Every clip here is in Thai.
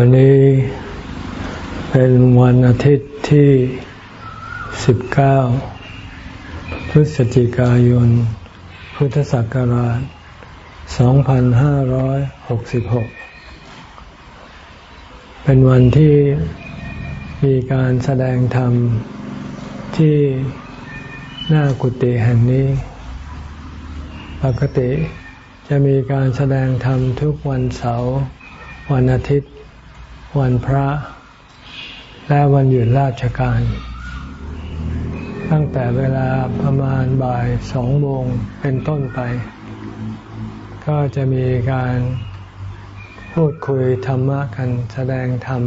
วันนี้เป็นวันอาทิตย์ที่ 19 พฤศจิกายน พุทธศักราช 2566 เป็นวันที่มีการแสดงธรรมที่หน้ากุฏิแห่งนี้ ปกติจะมีการแสดงธรรมทุกวันเสาร์วันอาทิตย์ วันพระ และวันหยุดราชการ ตั้งแต่เวลาประมาณบ่ายสองโมงเป็นต้นไป ก็จะมีการพูดคุยธรรมะกันแสดงธรรม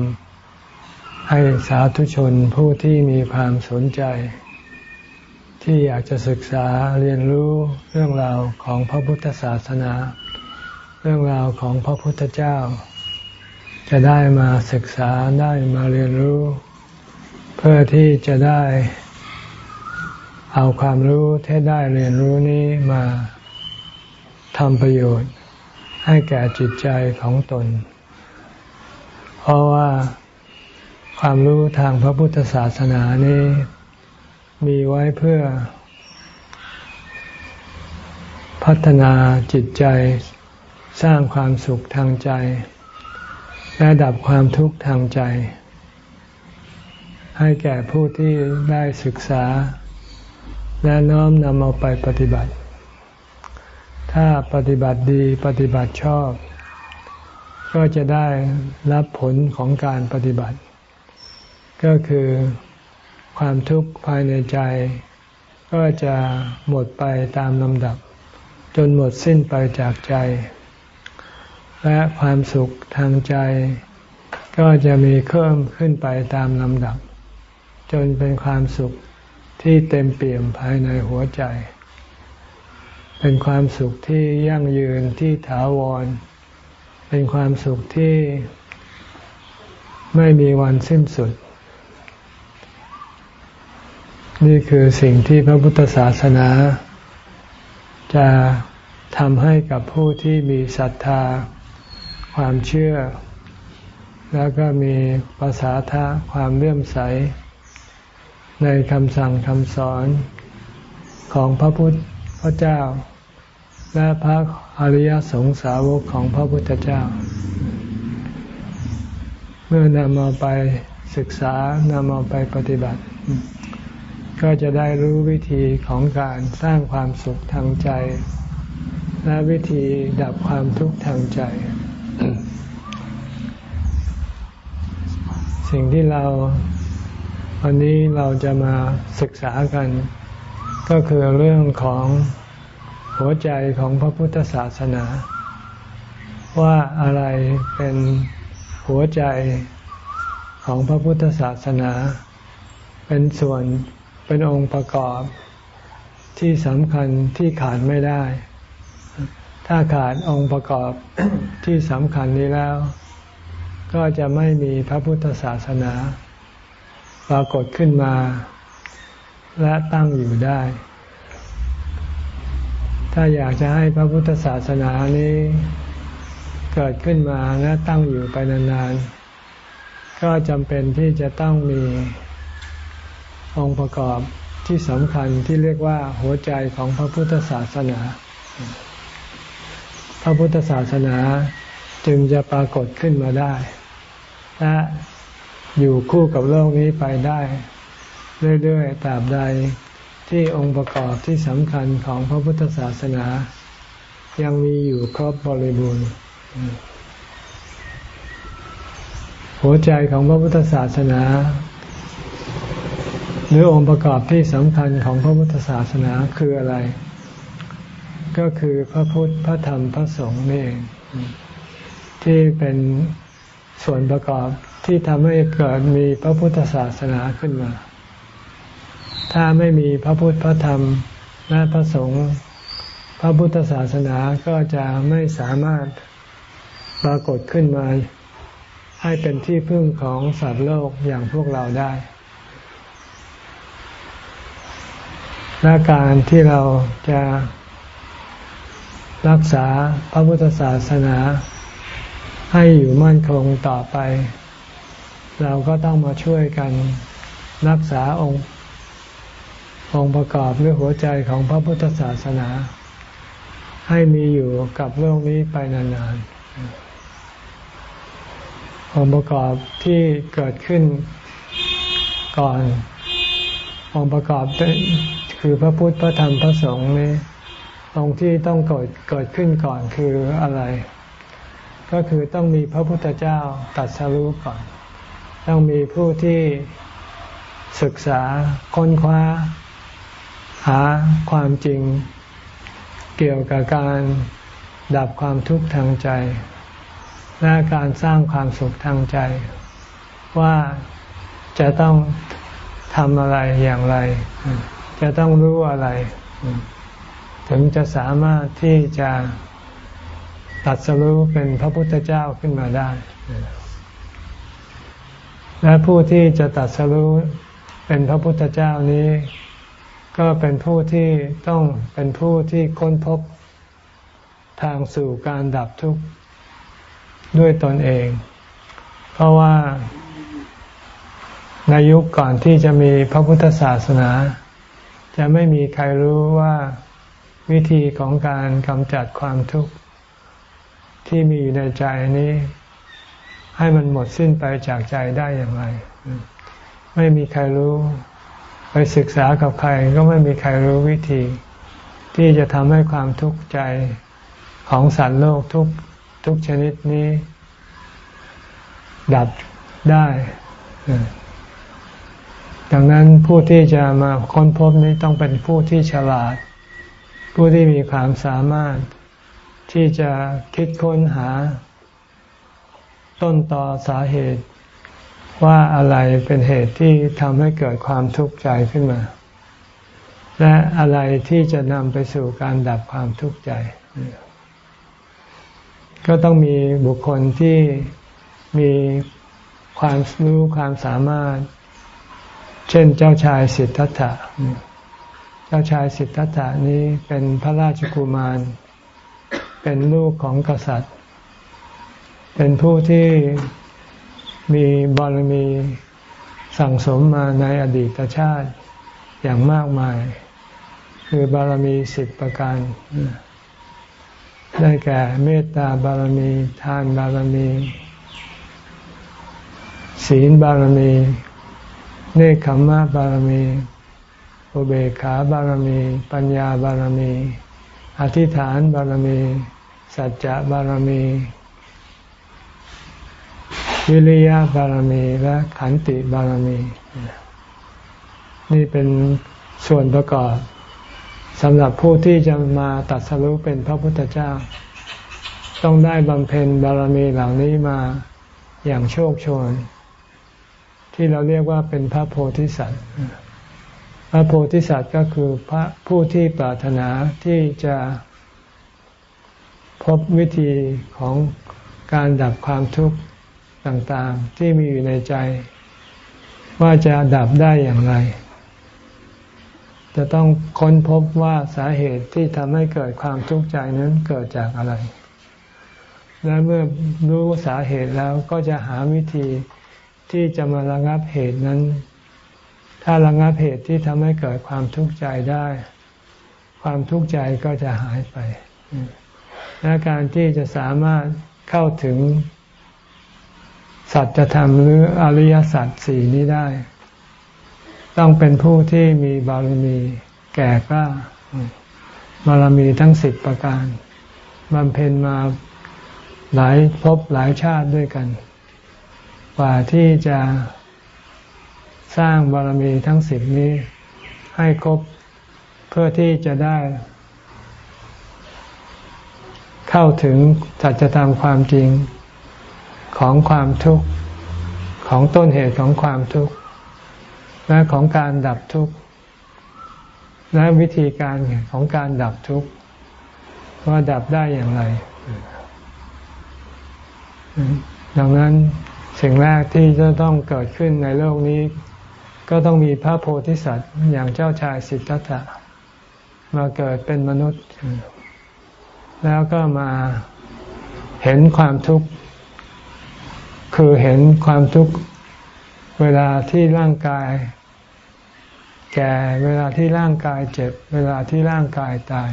ให้สาธุชนผู้ที่มีความสนใจที่อยากจะศึกษาเรียนรู้เรื่องราวของพระพุทธศาสนา เรื่องราวของพระพุทธเจ้า จะได้มาศึกษาได้มาเรียนรู้ เพื่อที่จะได้เอาความรู้ที่ได้เรียนรู้นี้มาทำประโยชน์ ให้แก่จิตใจของตน เพราะว่าความรู้ทางพระพุทธศาสนานี้มีไว้เพื่อ พัฒนาจิตใจสร้างความสุขทางใจ และดับความทุกข์ทางใจ ให้แก่ผู้ที่ได้ศึกษา และน้อมนำเอาไปปฏิบัติ ถ้าปฏิบัติดีปฏิบัติชอบ ก็จะได้รับผลของการปฏิบัติ ก็คือความทุกข์ภายในใจ ก็จะหมดไปตามลำดับ จนหมดสิ้นไปจากใจ และความสุขทางใจ ก็จะมีเพิ่มขึ้นไปตามลำดับ จนเป็นความสุขที่เต็มเปี่ยมภายในหัวใจ เป็นความสุขที่ยั่งยืนที่ถาวร เป็นความสุขที่ไม่มีวันสิ้นสุด นี่คือสิ่งที่พระพุทธศาสนา จะทำให้กับผู้ที่มีศรัทธา ความเชื่อ แล้วก็มีภาษาทะความเลื่อมใส ในคำสั่งคำสอนของพระพุทธพระเจ้า และพระอริยสงสาวกของพระพุทธเจ้า เมื่อนำมาไปศึกษานำมาไปปฏิบัติ ก็จะได้รู้วิธีของการสร้างความสุขทางใจ และวิธีดับความทุกข์ทางใจ สิ่งที่เราวันนี้เราจะมาศึกษากัน ก็คือเรื่องของหัวใจของพระพุทธศาสนา ว่าอะไรเป็นหัวใจของพระพุทธศาสนา เป็นส่วนเป็นองค์ประกอบที่สำคัญที่ขาดไม่ได้ ถ้าขาดองค์ประกอบที่สำคัญนี้แล้ว ก็จะไม่มีพระพุทธศาสนา ปรากฏขึ้นมา และตั้งอยู่ได้ ถ้าอยากจะให้พระพุทธศาสนานี้ เกิดขึ้นมาและตั้งอยู่ไปนานๆ ก็จำเป็นที่จะต้องมีองค์ประกอบที่สำคัญที่เรียกว่าหัวใจของพระพุทธศาสนา พระพุทธศาสนาจึงจะปรากฏขึ้นมาได้ และอยู่คู่กับโลกนี้ไปได้เรื่อยๆตราบใดที่องค์ประกอบที่สำคัญของพระพุทธศาสนา ยังมีอยู่ครบบริบูรณ์ หัวใจของพระพุทธศาสนา หรือองค์ประกอบที่สำคัญของพระพุทธศาสนาคืออะไร ก็คือพระพุทธพระธรรมพระสงฆ์นี่เองที่เป็น ส่วนประกอบที่ทำให้เกิดมีพระพุทธศาสนาขึ้นมา ถ้าไม่มีพระพุทธพระธรรมและพระสงฆ์พระพุทธศาสนาก็จะไม่สามารถปรากฏขึ้นมา ให้เป็นที่พึ่งของสัตว์โลกอย่างพวกเราได้และการที่เราจะรักษาพระพุทธศาสนา ให้อยู่มั่นคงต่อไป เราก็ต้องมาช่วยกันรักษาองค์องค์ประกอบหรือหัวใจของพระพุทธศาสนา ให้มีอยู่กับโลกนี้ไปนานๆ องค์ประกอบที่เกิดขึ้นก่อน องค์ประกอบคือพระพุทธพระธรรมพระสงฆ์นี้องค์ที่ต้องเกิดเกิดขึ้นก่อนคืออะไร ก็คือต้องมีพระพุทธเจ้าตัดสรู้ก่อน ต้องมีผู้ที่ศึกษาค้นคว้า หาความจริง เกี่ยวกับการดับความทุกข์ทางใจ และการสร้างความสุขทางใจ ว่าจะต้องทำอะไรอย่างไร จะต้องรู้อะไร ถึงจะสามารถที่จะ ตัดสรู้เป็นพระพุทธเจ้าขึ้นมาได้ และผู้ที่จะตัดสรู้เป็นพระพุทธเจ้านี้ ก็เป็นผู้ที่ต้องเป็นผู้ที่ค้นพบทางสู่การดับทุกข์ด้วยตนเอง เพราะว่าในยุคก่อนที่จะมีพระพุทธศาสนา จะไม่มีใครรู้ว่าวิธีของการกำจัดความทุกข์ ที่มีอยู่ในใจนี้ ให้มันหมดสิ้นไปจากใจได้อย่างไร ไม่มีใครรู้ ไปศึกษากับใครก็ไม่มีใครรู้วิธี ที่จะทำให้ความทุกข์ใจของสัตว์โลกทุกทุกชนิดนี้ ดับได้ ดังนั้นผู้ที่จะมาค้นพบนี้ต้องเป็นผู้ที่ฉลาด ผู้ที่มีความสามารถ ที่จะคิดค้นหา ต้นตอสาเหตุว่าอะไรเป็นเหตุที่ทำให้เกิดความทุกข์ใจขึ้นมา และอะไรที่จะนำไปสู่การดับความทุกข์ใจ ก็ต้องมีบุคคลที่มีความรู้ความสามารถ เช่นเจ้าชายสิทธัตถะ เจ้าชายสิทธัตถานี้เป็นพระราชกุมาร เป็นลูกของกษัตริย์ เป็นผู้ที่มีบารมีสั่งสมมาในอดีตชาติอย่างมากมาย คือบารมีสิบประการ ได้แก่เมตตาบารมี ทานบารมี ศีลบารมี เนคขมมะบารมี อุเบกขาบารมี ปัญญาบารมี อธิษฐานบารมี สัจจะบารมี วิริยะบารมี และขันติบารมี นี่เป็นส่วนประกอบสำหรับผู้ที่จะมาตัดสรุปเป็นพระพุทธเจ้า ต้องได้บำเพ็ญบารมีเหล่านี้มาอย่างโชคโชน ที่เราเรียกว่าเป็นพระโพธิสัตว์ พระโพธิสัตว์ก็คือพระผู้ที่ปรารถนาที่จะพบวิธีของการดับความทุกข์ต่างๆ ที่มีอยู่ในใจ ว่าจะดับได้อย่างไร จะต้องค้นพบว่าสาเหตุที่ทำให้เกิดความทุกข์ใจนั้นเกิดจากอะไร และเมื่อรู้สาเหตุแล้วก็จะหาวิธีที่จะมาระงับเหตุนั้น ถ้าระงับเหตุที่ทำให้เกิดความทุกข์ใจได้ ความทุกข์ใจก็จะหายไป และการที่จะสามารถเข้าถึง สัจธรรมหรืออริยสัจสี่นี้ได้ ต้องเป็นผู้ที่มีบารมีแก่กล้าบารมีทั้งสิบประการบำเพ็ญมาหลายภพหลายชาติด้วยกัน กว่าที่จะ สร้างบารมีทั้งสิบนี้ให้ครบเพื่อที่จะได้ เข้าถึงสัจธรรมความจริงของความทุกข์ของต้นเหตุของความทุกข์และของการดับทุกข์และวิธีการของการดับทุกข์ว่าดับได้อย่างไร ดังนั้นสิ่งแรกที่จะต้องเกิดขึ้นในโลกนี้ ก็ต้องมีพระโพธิสัตว์อย่างเจ้าชายสิทธัตถะมาเกิดเป็นมนุษย์ แล้วก็มาเห็นความทุกข์ คือเห็นความทุกข์เวลาที่ร่างกาย แก่เวลาที่ร่างกายเจ็บ เวลาที่ร่างกายตาย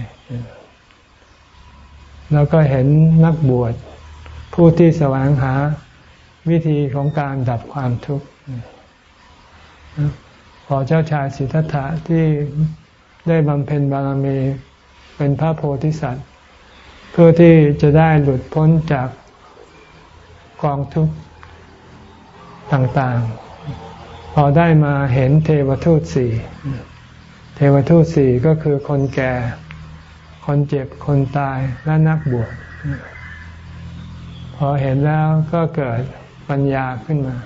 แล้วก็เห็นนักบวชผู้ที่แสวงหาวิธีของการดับความทุกข์ พอเจ้าชายสิทธัตถะที่ได้บำเพ็ญบารมีเป็นพระโพธิสัตว์ เพื่อที่จะได้หลุดพ้นจากกองทุกข์ต่างๆ พอได้มาเห็นเทวทูตสี่เทวทูตสี่ก็คือคนแก่ คนเจ็บ คนตาย และนักบวช พอเห็นแล้วก็เกิดปัญญาขึ้นมา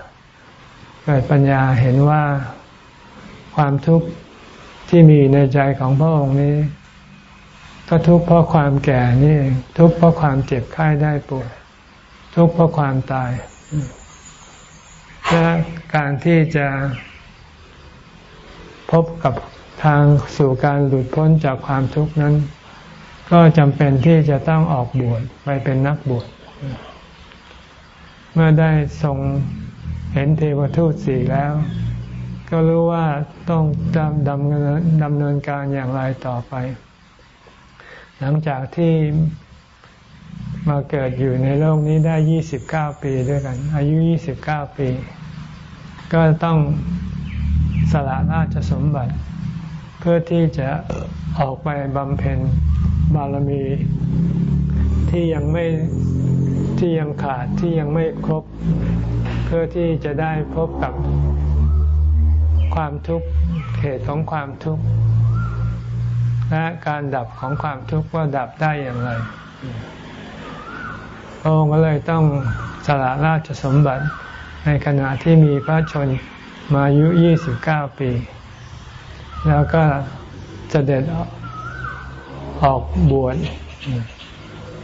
เกิดปัญญาเห็นว่าความทุกข์ที่มีในใจของพระองค์นี้ ก็ทุกข์เพราะความแก่นี่ทุกข์เพราะความเจ็บไข้ได้ป่วย ทุกข์เพราะความตายและการที่จะพบกับทางสู่การหลุดพ้นจากความทุกข์นั้น ก็จำเป็นที่จะต้องออกบวชไปเป็นนักบวชเมื่อได้ทรง เห็นเทวทูตสี่แล้ว ก็รู้ว่าต้องดำดำเนินดำเนินการอย่างไรต่อไป หลังจากที่มาเกิดอยู่ในโลกนี้ได้ยี่สิบเก้าปีด้วยกัน อายุยี่สิบเก้าปี ก็ต้องสละราชสมบัติ เพื่อที่จะออกไปบำเพ็ญบารมีที่ยังไม่ที่ยังขาดที่ยังไม่ครบ พื่อที่จะได้พบกับความทุกข์เหตุของความทุกข์และการดับของความทุกข์ว่าดับได้อย่างไรพระองค์ก็เลยต้องสละราชสมบัติในขณะที่มีพระชนมายุ 29 ปี แล้วก็เสด็จออกบวช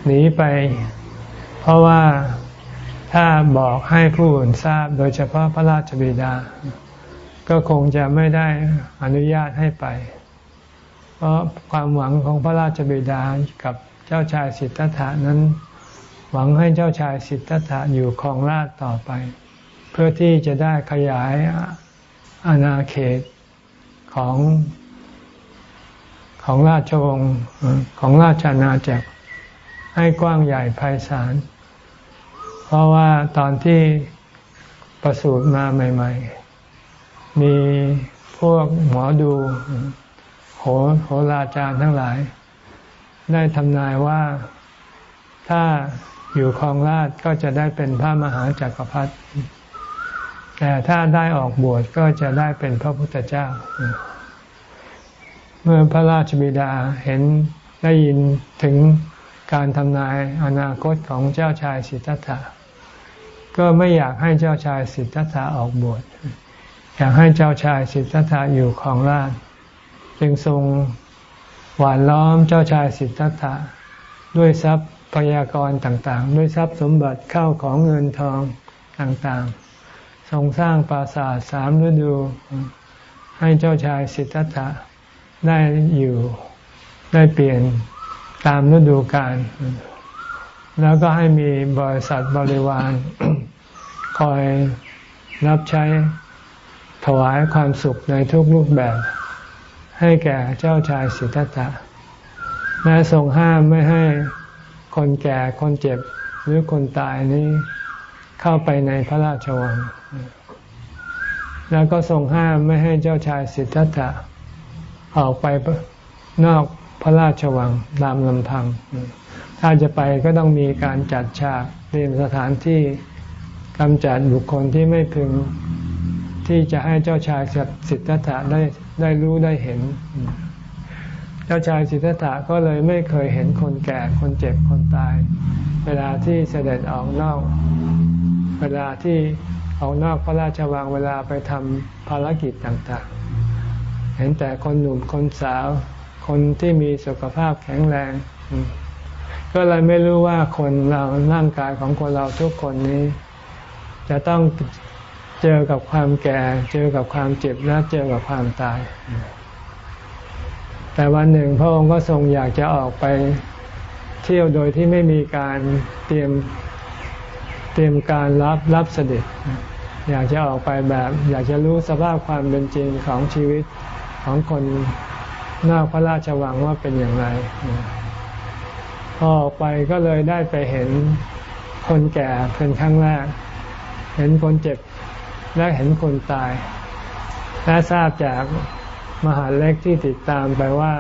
หนีไป เพราะว่า ถ้าบอกให้ผู้อื่นทราบโดยเฉพาะพระราชบิดา ก็คงจะไม่ได้อนุญาตให้ไป เพราะความหวังของพระราชบิดากับเจ้าชายสิทธัตถะนั้น หวังให้เจ้าชายสิทธัตถะอยู่ครองราชต่อไป เพื่อที่จะได้ขยายอาณาเขตของของราชวงศ์ของราชอาณาจักรให้กว้างใหญ่ไพศาล เพราะว่าตอนที่ประสูติมาใหม่ ๆ มีพวกหมอดูโหโหราจารย์ทั้งหลาย ได้ทำนายว่าถ้าอยู่ครองราชก็จะได้เป็นพระมหาจากักรพรรดิแต่ถ้าได้ออกบวชก็จะได้เป็นพระพุทธเจ้า เมื่อพระราชบิดาเห็นได้ยินถึงการทำนายอนาคตของเจ้าชายสิทธัตถะ ก็ไม่อยากให้เจ้าชายสิทธัตถะออกบวชอยากให้เจ้าชายสิทธัตถะอยู่ของราชจึงทรงหวานล้อมเจ้าชายสิทธัตถะด้วยทรัพย์พยากรต่างๆ ด้วยทรัพย์สมบัติเข้าของเงินทองต่างๆ ทรงสร้างปราสาทสามฤดู ให้เจ้าชายสิทธัตถะได้อยู่ได้เปลี่ยนตามฤดูกาล แล้วก็ให้มีบริษัทบริวาร คอยรับใช้ถวายความสุขในทุกรูปแบบ ให้แก่เจ้าชายสิทธัตถะและทรงห้ามไม่ให้คนแก่คนเจ็บหรือคนตายนี้เข้าไปในพระราชวัง แล้วก็ทรงห้ามไม่ให้เจ้าชายสิทธัตถะออกไปนอกพระราชวังตามลำพัง ถ้าจะไปก็ต้องมีการจัดฉากเตรียมสถานที่กำจัดบุคคลที่ไม่พึงที่จะให้เจ้าชายสิทธัตถะได้ได้รู้ได้เห็น เจ้าชายสิทธัตถะก็เลยไม่เคยเห็นคนแก่คนเจ็บคนตาย เวลาที่เสด็จออกนอก เวลาที่ออกนอกพระราชวังเวลาไปทำภารกิจต่างๆ เห็นแต่คนหนุ่มคนสาว คนที่มีสุขภาพแข็งแรง ก็เลยไม่รู้ว่าคนเราร่างกายของคนเราทุกคนนี้ จะต้องเจอกับความแก่ เจอกับความเจ็บและเจอกับความตาย แต่วันหนึ่งพระองค์ก็ทรงอยากจะออกไปเที่ยวโดยที่ไม่มีการเตรียมเตรียมการรับรับเสด็จ อยากจะออกไปแบบ อยากจะรู้สภาพความเป็นจริงของชีวิตของคนหน้าพระราชวังว่าเป็นอย่างไร พอออกไปก็เลยได้ไปเห็นคนแก่เป็นครั้งแรก เห็นคนเจ็บและเห็นคนตาย และทราบจากมหาเล็กที่ติดตามไปว่า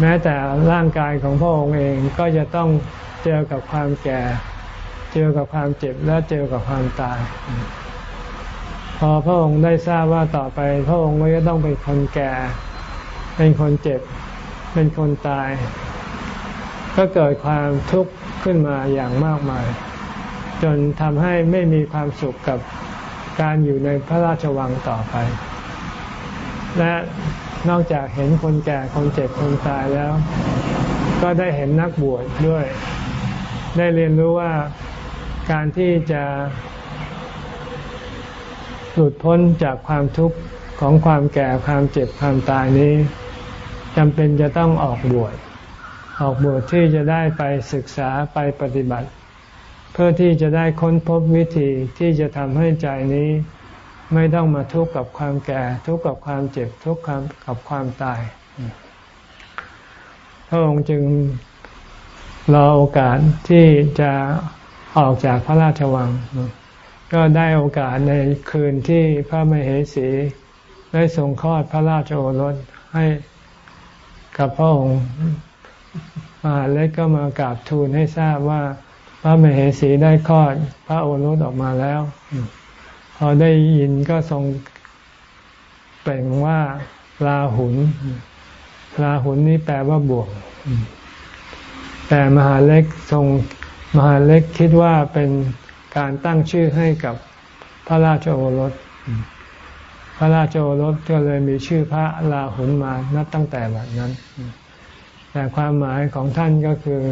แม้แต่ร่างกายของพระองค์เองก็จะต้องเจอกับความแก่ เจอกับความเจ็บและเจอกับความตาย พอพระองค์ได้ทราบว่าต่อไป พระองค์ก็จะต้องเป็นคนแก่ เป็นคนเจ็บ เป็นคนตาย ก็เกิดความทุกข์ขึ้นมาอย่างมากมาย จนทำให้ไม่มีความสุขกับการอยู่ในพระราชวังต่อไป และนอกจากเห็นคนแก่คนเจ็บคนตายแล้ว ก็ได้เห็นนักบวชดด้วย ได้เรียนรู้ว่าการที่จะหลุดพ้นจากความทุกข์ของความแก่ความเจ็บความตายนี้จำเป็นจะต้องออกบวช ออกบวชที่จะได้ไปศึกษาไปปฏิบัติ เพื่อที่จะได้ค้นพบวิธีที่จะทำให้ใจนี้ไม่ต้องมาทุกข์กับความแก่ ทุกข์กับความเจ็บทุกข์กับความตาย พระองค์จึงรอโอกาสที่จะออกจากพระราชวัง ก็ได้โอกาสในคืนที่พระมเหสีได้ทรงคลอดพระราชโอรสให้กับพระองค์ มหาเล็กก็มากราบทูลให้ทราบว่า พระมเหสีได้คลอดพระโอรสออกมาแล้ว พอได้ยินก็ทรงเปล่งว่าลาหุนลาหุนนี้แปลว่าบ่วกแต่มหาเล็กทรงมหาเล็กคิดว่าเป็นการตั้งชื่อให้กับพระราชโอรส พระราชโอรสก็เลยมีชื่อพระลาหุนมานับตั้งแต่แบบนั้น แต่ความหมายของท่านก็คือ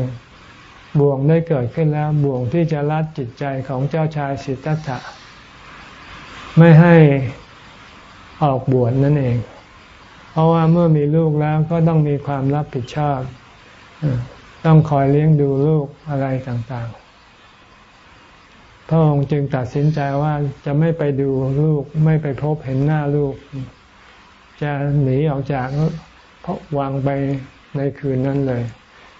บ่วงได้เกิดขึ้นแล้วบ่วงที่จะรัดจิตใจของเจ้าชายสิทธัตถะไม่ให้ออกบวชนั่นเอง เพราะว่าเมื่อมีลูกแล้วก็ต้องมีความรับผิดชอบ ต้องคอยเลี้ยงดูลูกอะไรต่างๆ พระองค์จึงตัดสินใจว่าจะไม่ไปดูลูกไม่ไปพบเห็นหน้าลูก จะหนีออกจากพวางไป ในคืนนั้นเลย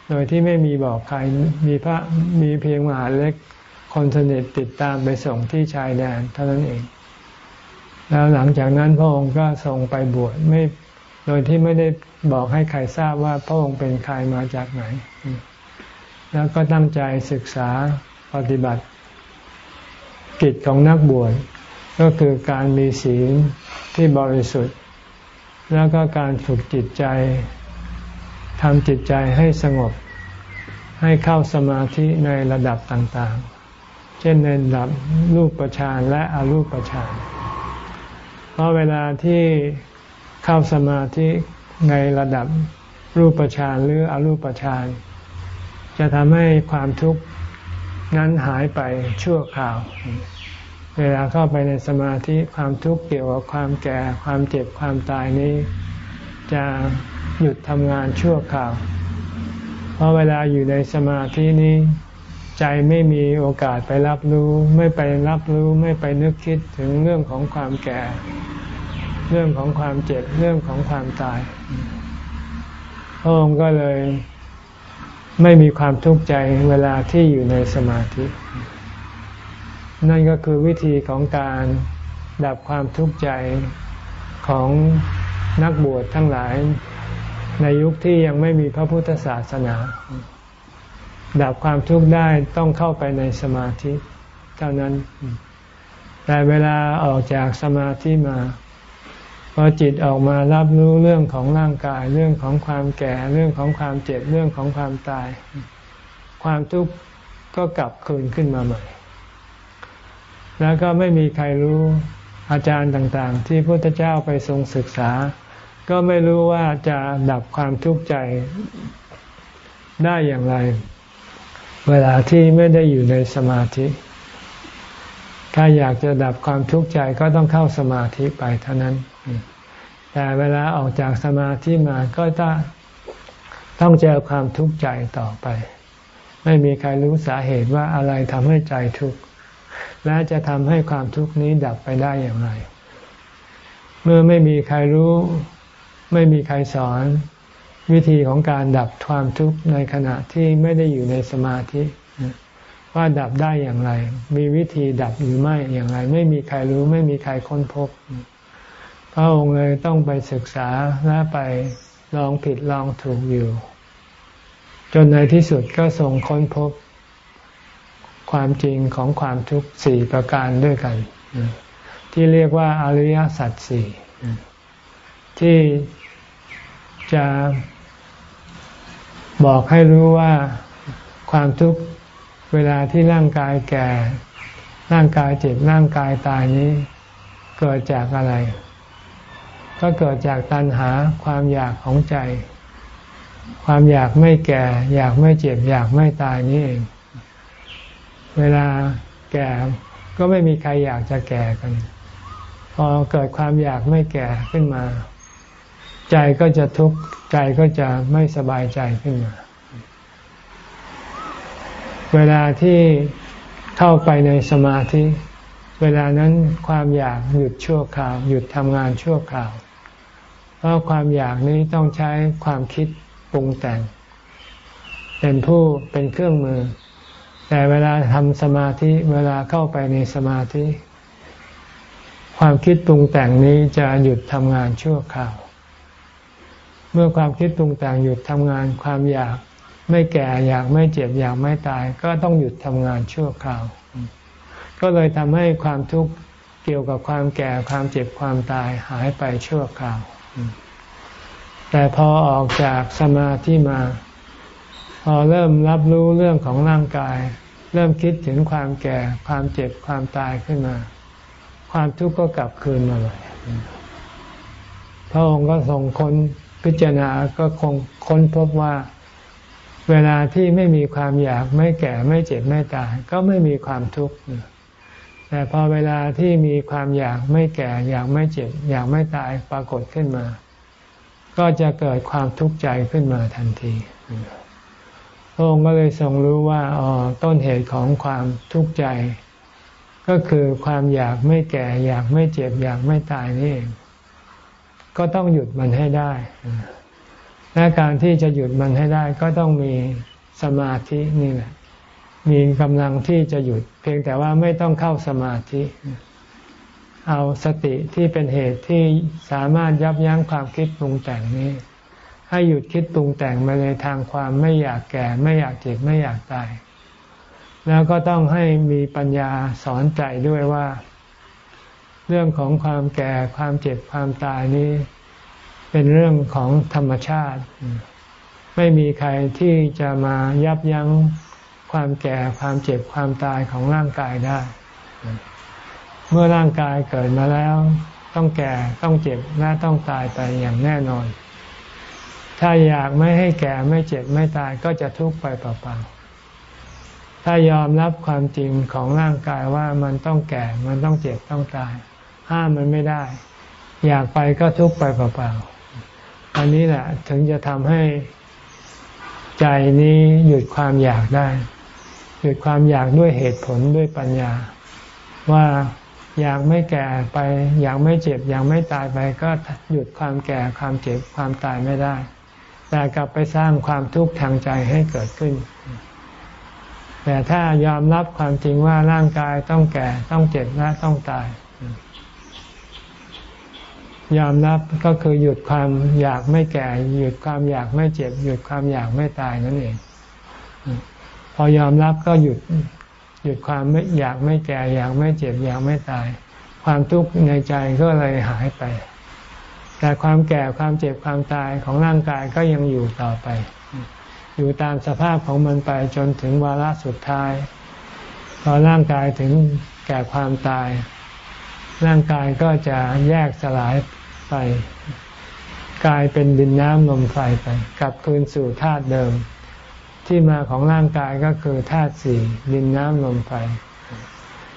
โดยที่ไม่มีบอกใครมีพระมีเพียงมหาเล็กคนสนิทติดตามไปส่งที่ชายแดนเท่านั้นเอง แล้วหลังจากนั้นพระองค์ก็ส่งไปบวชไม่โดยที่ไม่ได้บอกให้ใครทราบว่าพระองค์เป็นใครมาจากไหน แล้วก็ตั้งใจศึกษาปฏิบัติ กิจของนักบวชก็คือการมีศีลที่บริสุทธิ์ แล้วก็การฝึกจิตใจ ทำจิตใจให้สงบ ให้เข้าสมาธิในระดับต่างๆ เช่นในระดับรูปฌานและอรูปฌานเพราะเวลาที่เข้าสมาธิในระดับรูปฌานหรืออรูปฌานจะทำให้ความทุกข์นั้นหายไปชั่วคราว เวลาเข้าไปในสมาธิความทุกข์เกี่ยวกับความแก่ ความเจ็บความตายนี้ จะหยุดทำงานชั่วคราว เพราะเวลาอยู่ในสมาธินี้ ใจไม่มีโอกาสไปรับรู้ ไม่ไปรับรู้ไม่ไปนึกคิดถึงเรื่องของความแก่ เรื่องของความเจ็บเรื่องของความตายพระองค์ก็เลยไม่มีความทุกข์ใจเวลาที่อยู่ในสมาธิ นั่นก็คือวิธีของการดับความทุกข์ใจของ นักบวชทั้งหลายในยุคที่ยังไม่มีพระพุทธศาสนา ดับความทุกข์ได้ต้องเข้าไปในสมาธิ เท่านั้น แต่เวลาออกจากสมาธิมาพอจิตออกมารับรู้เรื่องของร่างกาย เรื่องของความแก่เรื่องของความเจ็บเรื่องของความตาย ความทุกข์ก็กลับคืนขึ้นมาใหม่ แล้วก็ไม่มีใครรู้อาจารย์ต่างๆ ที่พระพุทธเจ้าไปทรงศึกษา ก็ไม่รู้ว่าจะดับความทุกข์ใจได้อย่างไร เวลาที่ไม่ได้อยู่ในสมาธิ ถ้าอยากจะดับความทุกข์ใจก็ต้องเข้าสมาธิไปเท่านั้น แต่เวลาออกจากสมาธิมาก็ต้องต้องเจอความทุกข์ใจต่อไป ไม่มีใครรู้สาเหตุว่าอะไรทำให้ใจทุกข์และจะทำให้ความทุกข์นี้ดับไปได้อย่างไร เมื่อไม่มีใครรู้ ไม่มีใครสอนวิธีของการดับความทุกข์ในขณะที่ไม่ได้อยู่ในสมาธิ ว่าดับได้อย่างไร มีวิธีดับหรือไม่อย่างไร ไม่มีใครรู้ไม่มีใครค้นพบ พระองค์เลยต้องไปศึกษาและไปลองผิดลองถูกอยู่ จนในที่สุดก็ทรงค้นพบ ความจริงของความทุกข์สี่ประการด้วยกัน ที่เรียกว่าอริยสัจสี่ที่ จะบอกให้รู้ว่าความทุกข์เวลาที่ร่างกายแก่ ร่างกายเจ็บร่างกายตายนี้ เกิดจากอะไร ก็เกิดจากตัณหาความอยากของใจ ความอยากไม่แก่ อยากไม่เจ็บ อยากไม่ตายนี่เอง เวลาแก่ก็ไม่มีใครอยากจะแก่กัน พอเกิดความอยากไม่แก่ขึ้นมา ใจก็จะทุกข์ใจก็จะไม่สบายใจขึ้นมา เวลาที่เข้าไปในสมาธิ เวลานั้นความอยากหยุดชั่วคราว หยุดทำงานชั่วคราว เพราะความอยากนี้ต้องใช้ความคิดปรุงแต่ง เป็นผู้เป็นเครื่องมือ แต่เวลาทำสมาธิ เวลาเข้าไปในสมาธิ ความคิดปรุงแต่งนี้จะหยุดทำงานชั่วคราว เมื่อความคิดปรุงแต่งหยุดทำงานความอยากไม่แก่อยากไม่เจ็บอยากไม่ตาย ก็ต้องหยุดทำงานชั่วคราว ก็เลยทำให้ความทุกข์เกี่ยวกับความแก่ความเจ็บความตายหายไปชั่วคราว แต่พอออกจากสมาธิมา พอเริ่มรับรู้เรื่องของร่างกาย เริ่มคิดถึงความแก่ความเจ็บความตายขึ้นมา ความทุกข์ก็กลับคืนมาเลยพระองค์ก็ทรงค้น พิจารณาก็คงค้นพบว่า เวลาที่ไม่มีความอยากไม่แก่ไม่เจ็บไม่ตาย ก็ไม่มีความทุกข์แต่พอเวลาที่มีความอยากไม่แก่ อยากไม่เจ็บ อยากไม่ตายปรากฏขึ้นมา ก็จะเกิดความทุกข์ใจขึ้นมาทันทีพระองค์ก็เลยทรงรู้ว่าอ๋อต้นเหตุของความทุกข์ใจ ก็คือความอยากไม่แก่ อยากไม่เจ็บ อยากไม่ตายนี่เอง ก็ต้องหยุดมันให้ได้ และการที่จะหยุดมันให้ได้ ก็ต้องมีสมาธินี่แหละ มีกำลังที่จะหยุด เพียงแต่ว่าไม่ต้องเข้าสมาธิ เอาสติที่เป็นเหตุที่สามารถยับยั้งความคิดปรุงแต่งนี้ ให้หยุดคิดปรุงแต่งมาในทางความไม่อยากแก่ ไม่อยากเจ็บไม่อยากตาย แล้วก็ต้องให้มีปัญญาสอนใจด้วยว่า เรื่องของความแก่ความเจ็บความตายนี้ เป็นเรื่องของธรรมชาติ ไม่มีใครที่จะมายับยั้งความแก่ความเจ็บความตายของร่างกายได้ เมื่อร่างกายเกิดมาแล้ว ต้องแก่ต้องเจ็บและต้องตายไปอย่างแน่นอน ถ้าอยากไม่ให้แก่ไม่เจ็บไม่ตายก็จะทุกข์ไปเปล่าๆถ้ายอมรับความจริงของร่างกายว่ามันต้องแก่มันต้องเจ็บต้องตาย ห้ามมันไม่ได้ อยากไปก็ทุกไปเปล่าๆอันนี้แหละถึงจะทำให้ใจนี้หยุดความอยากได้ หยุดความอยากด้วยเหตุผลด้วยปัญญา ว่าอยากไม่แก่ไป อยากไม่เจ็บ อยากไม่ตายไป ก็หยุดความแก่ความเจ็บความตายไม่ได้ แต่กลับไปสร้างความทุกข์ทางใจให้เกิดขึ้น แต่ถ้ายอมรับความจริงว่าร่างกายต้องแก่ต้องเจ็บและต้องตาย ยอมรับก็คือหยุดความอยากไม่แก่ หยุดความอยากไม่เจ็บ หยุดความอยากไม่ตายนั่นเอง พอยอมรับก็หยุดหยุดความไม่อยากไม่แก่ อยากไม่เจ็บ อยากไม่ตาย ความทุกข์ในใจก็เลยหายไป แต่ความแก่ความเจ็บความตายของร่างกายก็ยังอยู่ต่อไป อยู่ตามสภาพของมันไปจนถึงวาระสุดท้ายพอร่างกายถึงแก่ความตายร่างกายก็จะแยกสลาย ไป กลายเป็นดินน้ำลมไฟไป กลับคืนสู่ธาตุเดิม ที่มาของร่างกายก็คือธาตุสี่ดินน้ำลมไฟ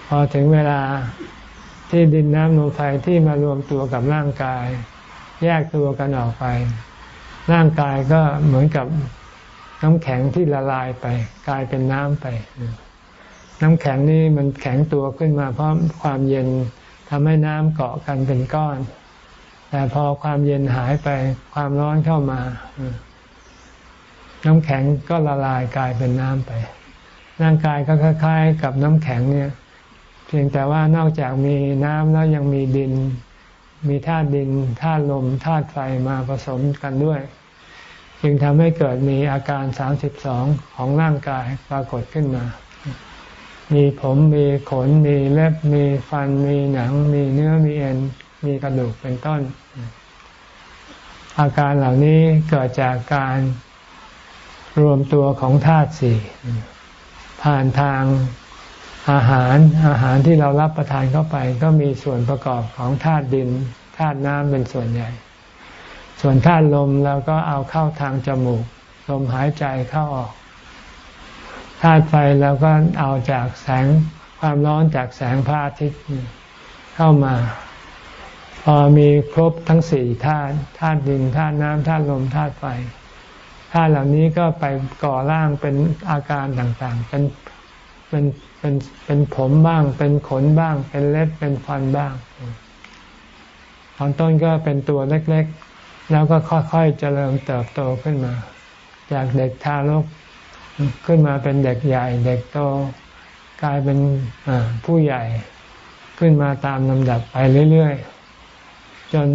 พอถึงเวลาที่ดินน้ำลมไฟที่มารวมตัวกับร่างกาย แยกตัวกันออกไป ร่างกายก็เหมือนกับน้ำแข็งที่ละลายไป กลายเป็นน้ำไป น้ำแข็งนี่มันแข็งตัวขึ้นมาเพราะความเย็นทำให้น้ำเกาะกันเป็นก้อน แต่พอความเย็นหายไปความร้อนเข้ามา น้ำแข็งก็ละลายกลายเป็นน้ำไป ร่างกายก็คล้ายๆ กับน้ำแข็งเนี่ย เพียงแต่ว่านอกจากมีน้ำแล้วยังมีดิน มีธาตุดินธาตุลมธาตุไฟมาผสมกันด้วย จึงทำให้เกิดมีอาการสามสิบสองของร่างกายปรากฏขึ้นมามีผมมีขนมีเล็บมีฟันมีหนัง มีเนื้อมีเอ็น มีกระดูกเป็นต้น อาการเหล่านี้เกิดจากการรวมตัวของธาตุสี่ผ่านทางอาหารอาหารที่เรารับประทานเข้าไป ก็มีส่วนประกอบของธาตุดินธาตุน้ำเป็นส่วนใหญ่ ส่วนธาตุลมเราก็เอาเข้าทางจมูก ลมหายใจเข้าออกธาตุไฟเราก็เอาจากแสงความร้อนจากแสงพระอาทิตย์เข้ามา พอมีครบทั้งสี่ธาตุธาตุดินธาตุน้ำธาตุลมธาตุไฟธาตุเหล่านี้ก็ไปก่อร่างเป็นอาการต่างๆ เป็นเป็นเป็นเป็นผมบ้าง เป็นขนบ้าง เป็นเล็บเป็นฟันบ้างตอนต้นก็เป็นตัวเล็กๆ แล้วก็ค่อยๆเจริญเติบโตขึ้นมา จากเด็กทารกขึ้นมาเป็นเด็กใหญ่ เด็กโตกลายเป็นผู้ใหญ่ ขึ้นมาตามลำดับไปเรื่อยๆ จน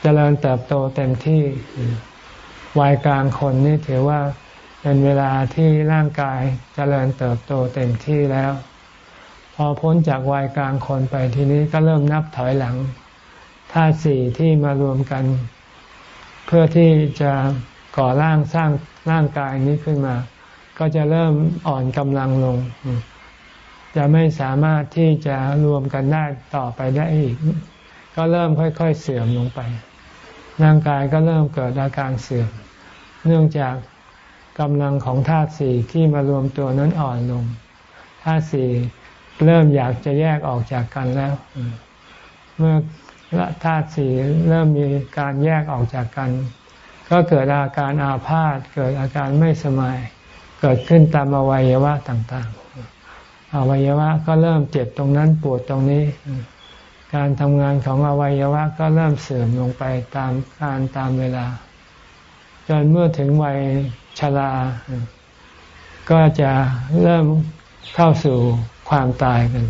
เจริญเติบโตเต็มที่วัยกลางคนนี่ถือว่าเป็นเวลาที่ร่างกายจเจริญเติบโตเต็มที่แล้ว พอพ้นจากวัยกลางคนไปทีนี้ก็เริ่มนับถอยหลังธาตุสี่ที่มารวมกัน เพื่อที่จะก่อร่างสร้างร่างกายนี้ขึ้นมา ก็จะเริ่มอ่อนกำลังลง จะไม่สามารถที่จะรวมกันได้ต่อไปได้อีก ก็เริ่มค่อยๆเสื่อมลงไป ร่างกายก็เริ่มเกิดอาการเสื่อม เนื่องจากกำลังของธาตุสี่ที่มารวมตัวนั้นอ่อนลง ธาตุสี่เริ่มอยากจะแยกออกจากกันแล้ว เมื่อธาตุสี่เริ่มมีการแยกออกจากกัน ก็เกิดอาการอาพาธเกิดอาการไม่สมาย เกิดขึ้นตามอวัยวะต่างๆ อวัยวะก็เริ่มเจ็บตรงนั้นปวดตรงนี้ การทำงานของอวัยวะก็เริ่มเสื่อมลงไปตามการตามเวลา จนเมื่อถึงวัยชรา ก็จะเริ่มเข้าสู่ความตายกัน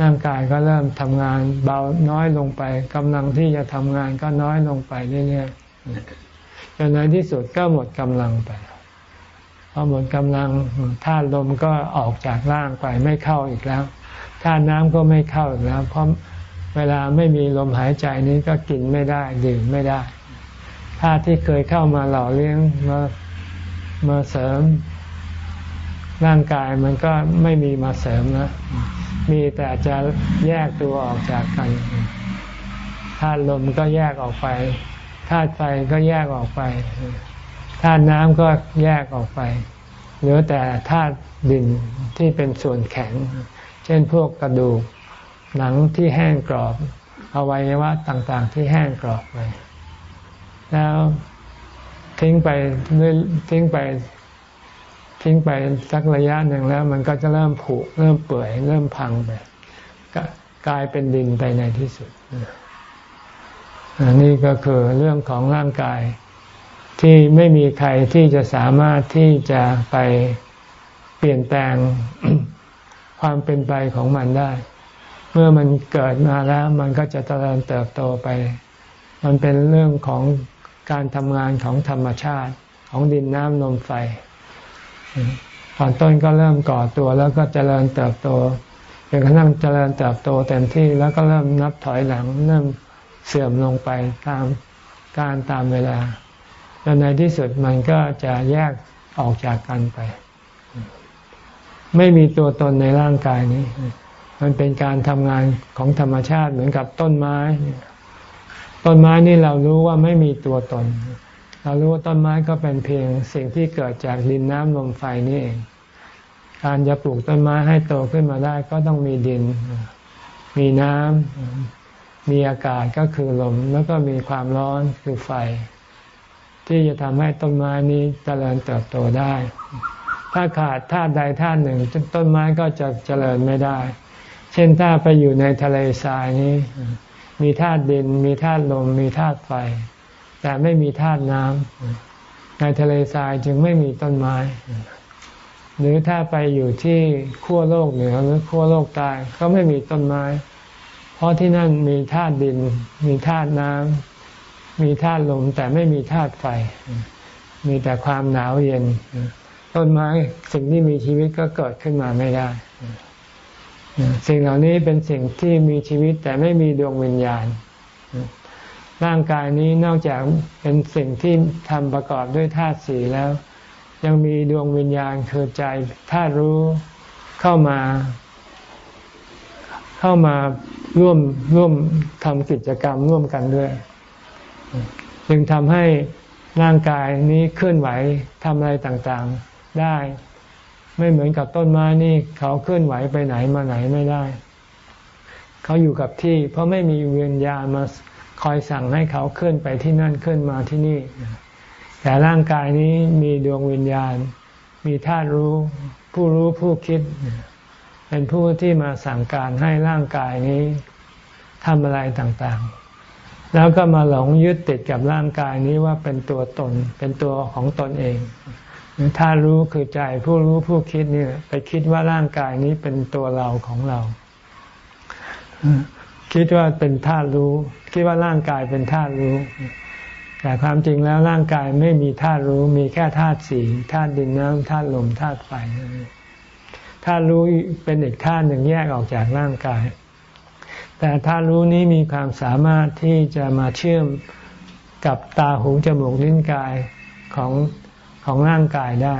ร่างกายก็เริ่มทำงานเบาน้อยลงไปกำลังที่จะทำงานก็น้อยลงไปเรื่อยๆจนในที่สุดก็หมดกำลังไปพอหมดกำลังธาตุลมก็ออกจากร่างไปไม่เข้าอีกแล้วธาตุน้ำก็ไม่เข้าอีกแล้ว เพราะ เวลาไม่มีลมหายใจนี้ก็กินไม่ได้ ดื่มไม่ได้ธาตุที่เคยเข้ามาหล่อเลี้ยงมามาเสริม ร่างกายมันก็ไม่มีมาเสริมนะมีแต่จะแยกตัวออกจากกันธาตุลมก็แยกออกไปธาตุไฟก็แยกออกไปธาตุน้ำก็แยกออกไปเหลือแต่ธาตุดินที่เป็นส่วนแข็ง เช่นพวกกระดูก หนังที่แห้งกรอบอวัยวะต่างๆ ที่แห้งกรอบไป แล้วทิ้งไปทิ้งไป ทิ้งไปสักระยะหนึ่งแล้ว มันก็จะเริ่มผุเริ่มเปื่อย เริ่มพังไปกลายเป็นดินไปในที่สุดนี่ก็คือเรื่องของร่างกาย ที่ไม่มีใครที่จะสามารถที่จะไปเปลี่ยนแปลงความเป็นไปของมันได้ เมื่อมันเกิดมาแล้วมันก็จะเจริญเติบโตไป มันเป็นเรื่องของการทำงานของธรรมชาติของดินน้ำลมไฟตอนต้นก็เริ่มก่อตัวแล้วก็เจริญเติบโตจนกระทั่งเจริญเติบโตเต็มที่แล้วก็เริ่มนับถอยหลังเริ่มเสื่อมลงไปตามการตามเวลาจนในที่สุดมันก็จะแยกออกจากกันไป ไม่มีตัวตนในร่างกายนี้ มันเป็นการทำงานของธรรมชาติเหมือนกับต้นไม้ ต้นไม้นี่เรารู้ว่าไม่มีตัวตน เรารู้ว่าต้นไม้ก็เป็นเพียงสิ่งที่เกิดจากดินน้ำลมไฟนี่เอง การจะปลูกต้นไม้ให้โตขึ้นมาได้ก็ต้องมีดิน มีน้ำ มีอากาศก็คือลม แล้วก็มีความร้อนคือไฟ ที่จะทำให้ต้นไม้นี้เจริญเติบโตได้ถถ้าขาดธาตุใดธาตุหนึ่งต้นไม้ก็จะเจริญไม่ได้ เช่นถ้าไปอยู่ในทะเลทรายนี้ มีธาตุดิน มีธาตุลม มีธาตุไฟ แต่ไม่มีธาตุน้ำในทะเลทรายจึงไม่มีต้นไม้ หรือถ้าไปอยู่ที่ขั้วโลกเหนือหรือขั้วโลกใต้ก็ไม่มีต้นไม้ เพราะที่นั่นมีธาตุดิน มีธาตุน้ำมีธาตุลม แต่ไม่มีธาตุไฟ มีแต่ความหนาวเย็น ต้นไม้สิ่งที่มีชีวิตก็เกิดขึ้นมาไม่ได้ สิ่งเหล่านี้เป็นสิ่งที่มีชีวิตแต่ไม่มีดวงวิญญาณ ร่างกายนี้นอกจากเป็นสิ่งที่ทำประกอบด้วยธาตุสีแล้ว ยังมีดวงวิญญาณคือใจธาตุรู้เข้ามา เข้ามาร่วมร่วมทำกิจกรรมร่วมกันด้วย จึงทำให้ร่างกายนี้เคลื่อนไหวทำอะไรต่างๆ ได้ ไม่เหมือนกับต้นไม้นี่เขาเคลื่อนไหวไปไหนมาไหนไม่ได้ เขาอยู่กับที่ เพราะไม่มีวิญญาณมาคอยสั่งให้เขาเคลื่อนไปที่นั่นเคลื่อนมาที่นี่ แต่ร่างกายนี้มีดวงวิญญาณ มีธาตุรู้ ผู้รู้ผู้คิด เป็นผู้ที่มาสั่งการให้ร่างกายนี้ทำอะไรต่างๆ แล้วก็มาหลงยึดติดกับร่างกายนี้ว่าเป็นตัวตน เป็นตัวของตนเอง ถ้ารู้คือใจผู้รู้ผู้คิดนี่ไปคิดว่าร่างกายนี้เป็นตัวเราของเรา คิดว่าเป็นธาตุรู้ คิดว่าร่างกายเป็นธาตุรู้ แต่ความจริงแล้วร่างกายไม่มีธาตุรู้ มีแค่ธาตุสี่ธาตุดินน้ำธาตุลมธาตุไฟธาตุรู้เป็นอีกธาตุหนึ่งแยกออกจากร่างกาย แต่ธาตุรู้นี้มีความสามารถที่จะมาเชื่อมกับตาหูจมูกลิ้นกายของ ของร่างกายได้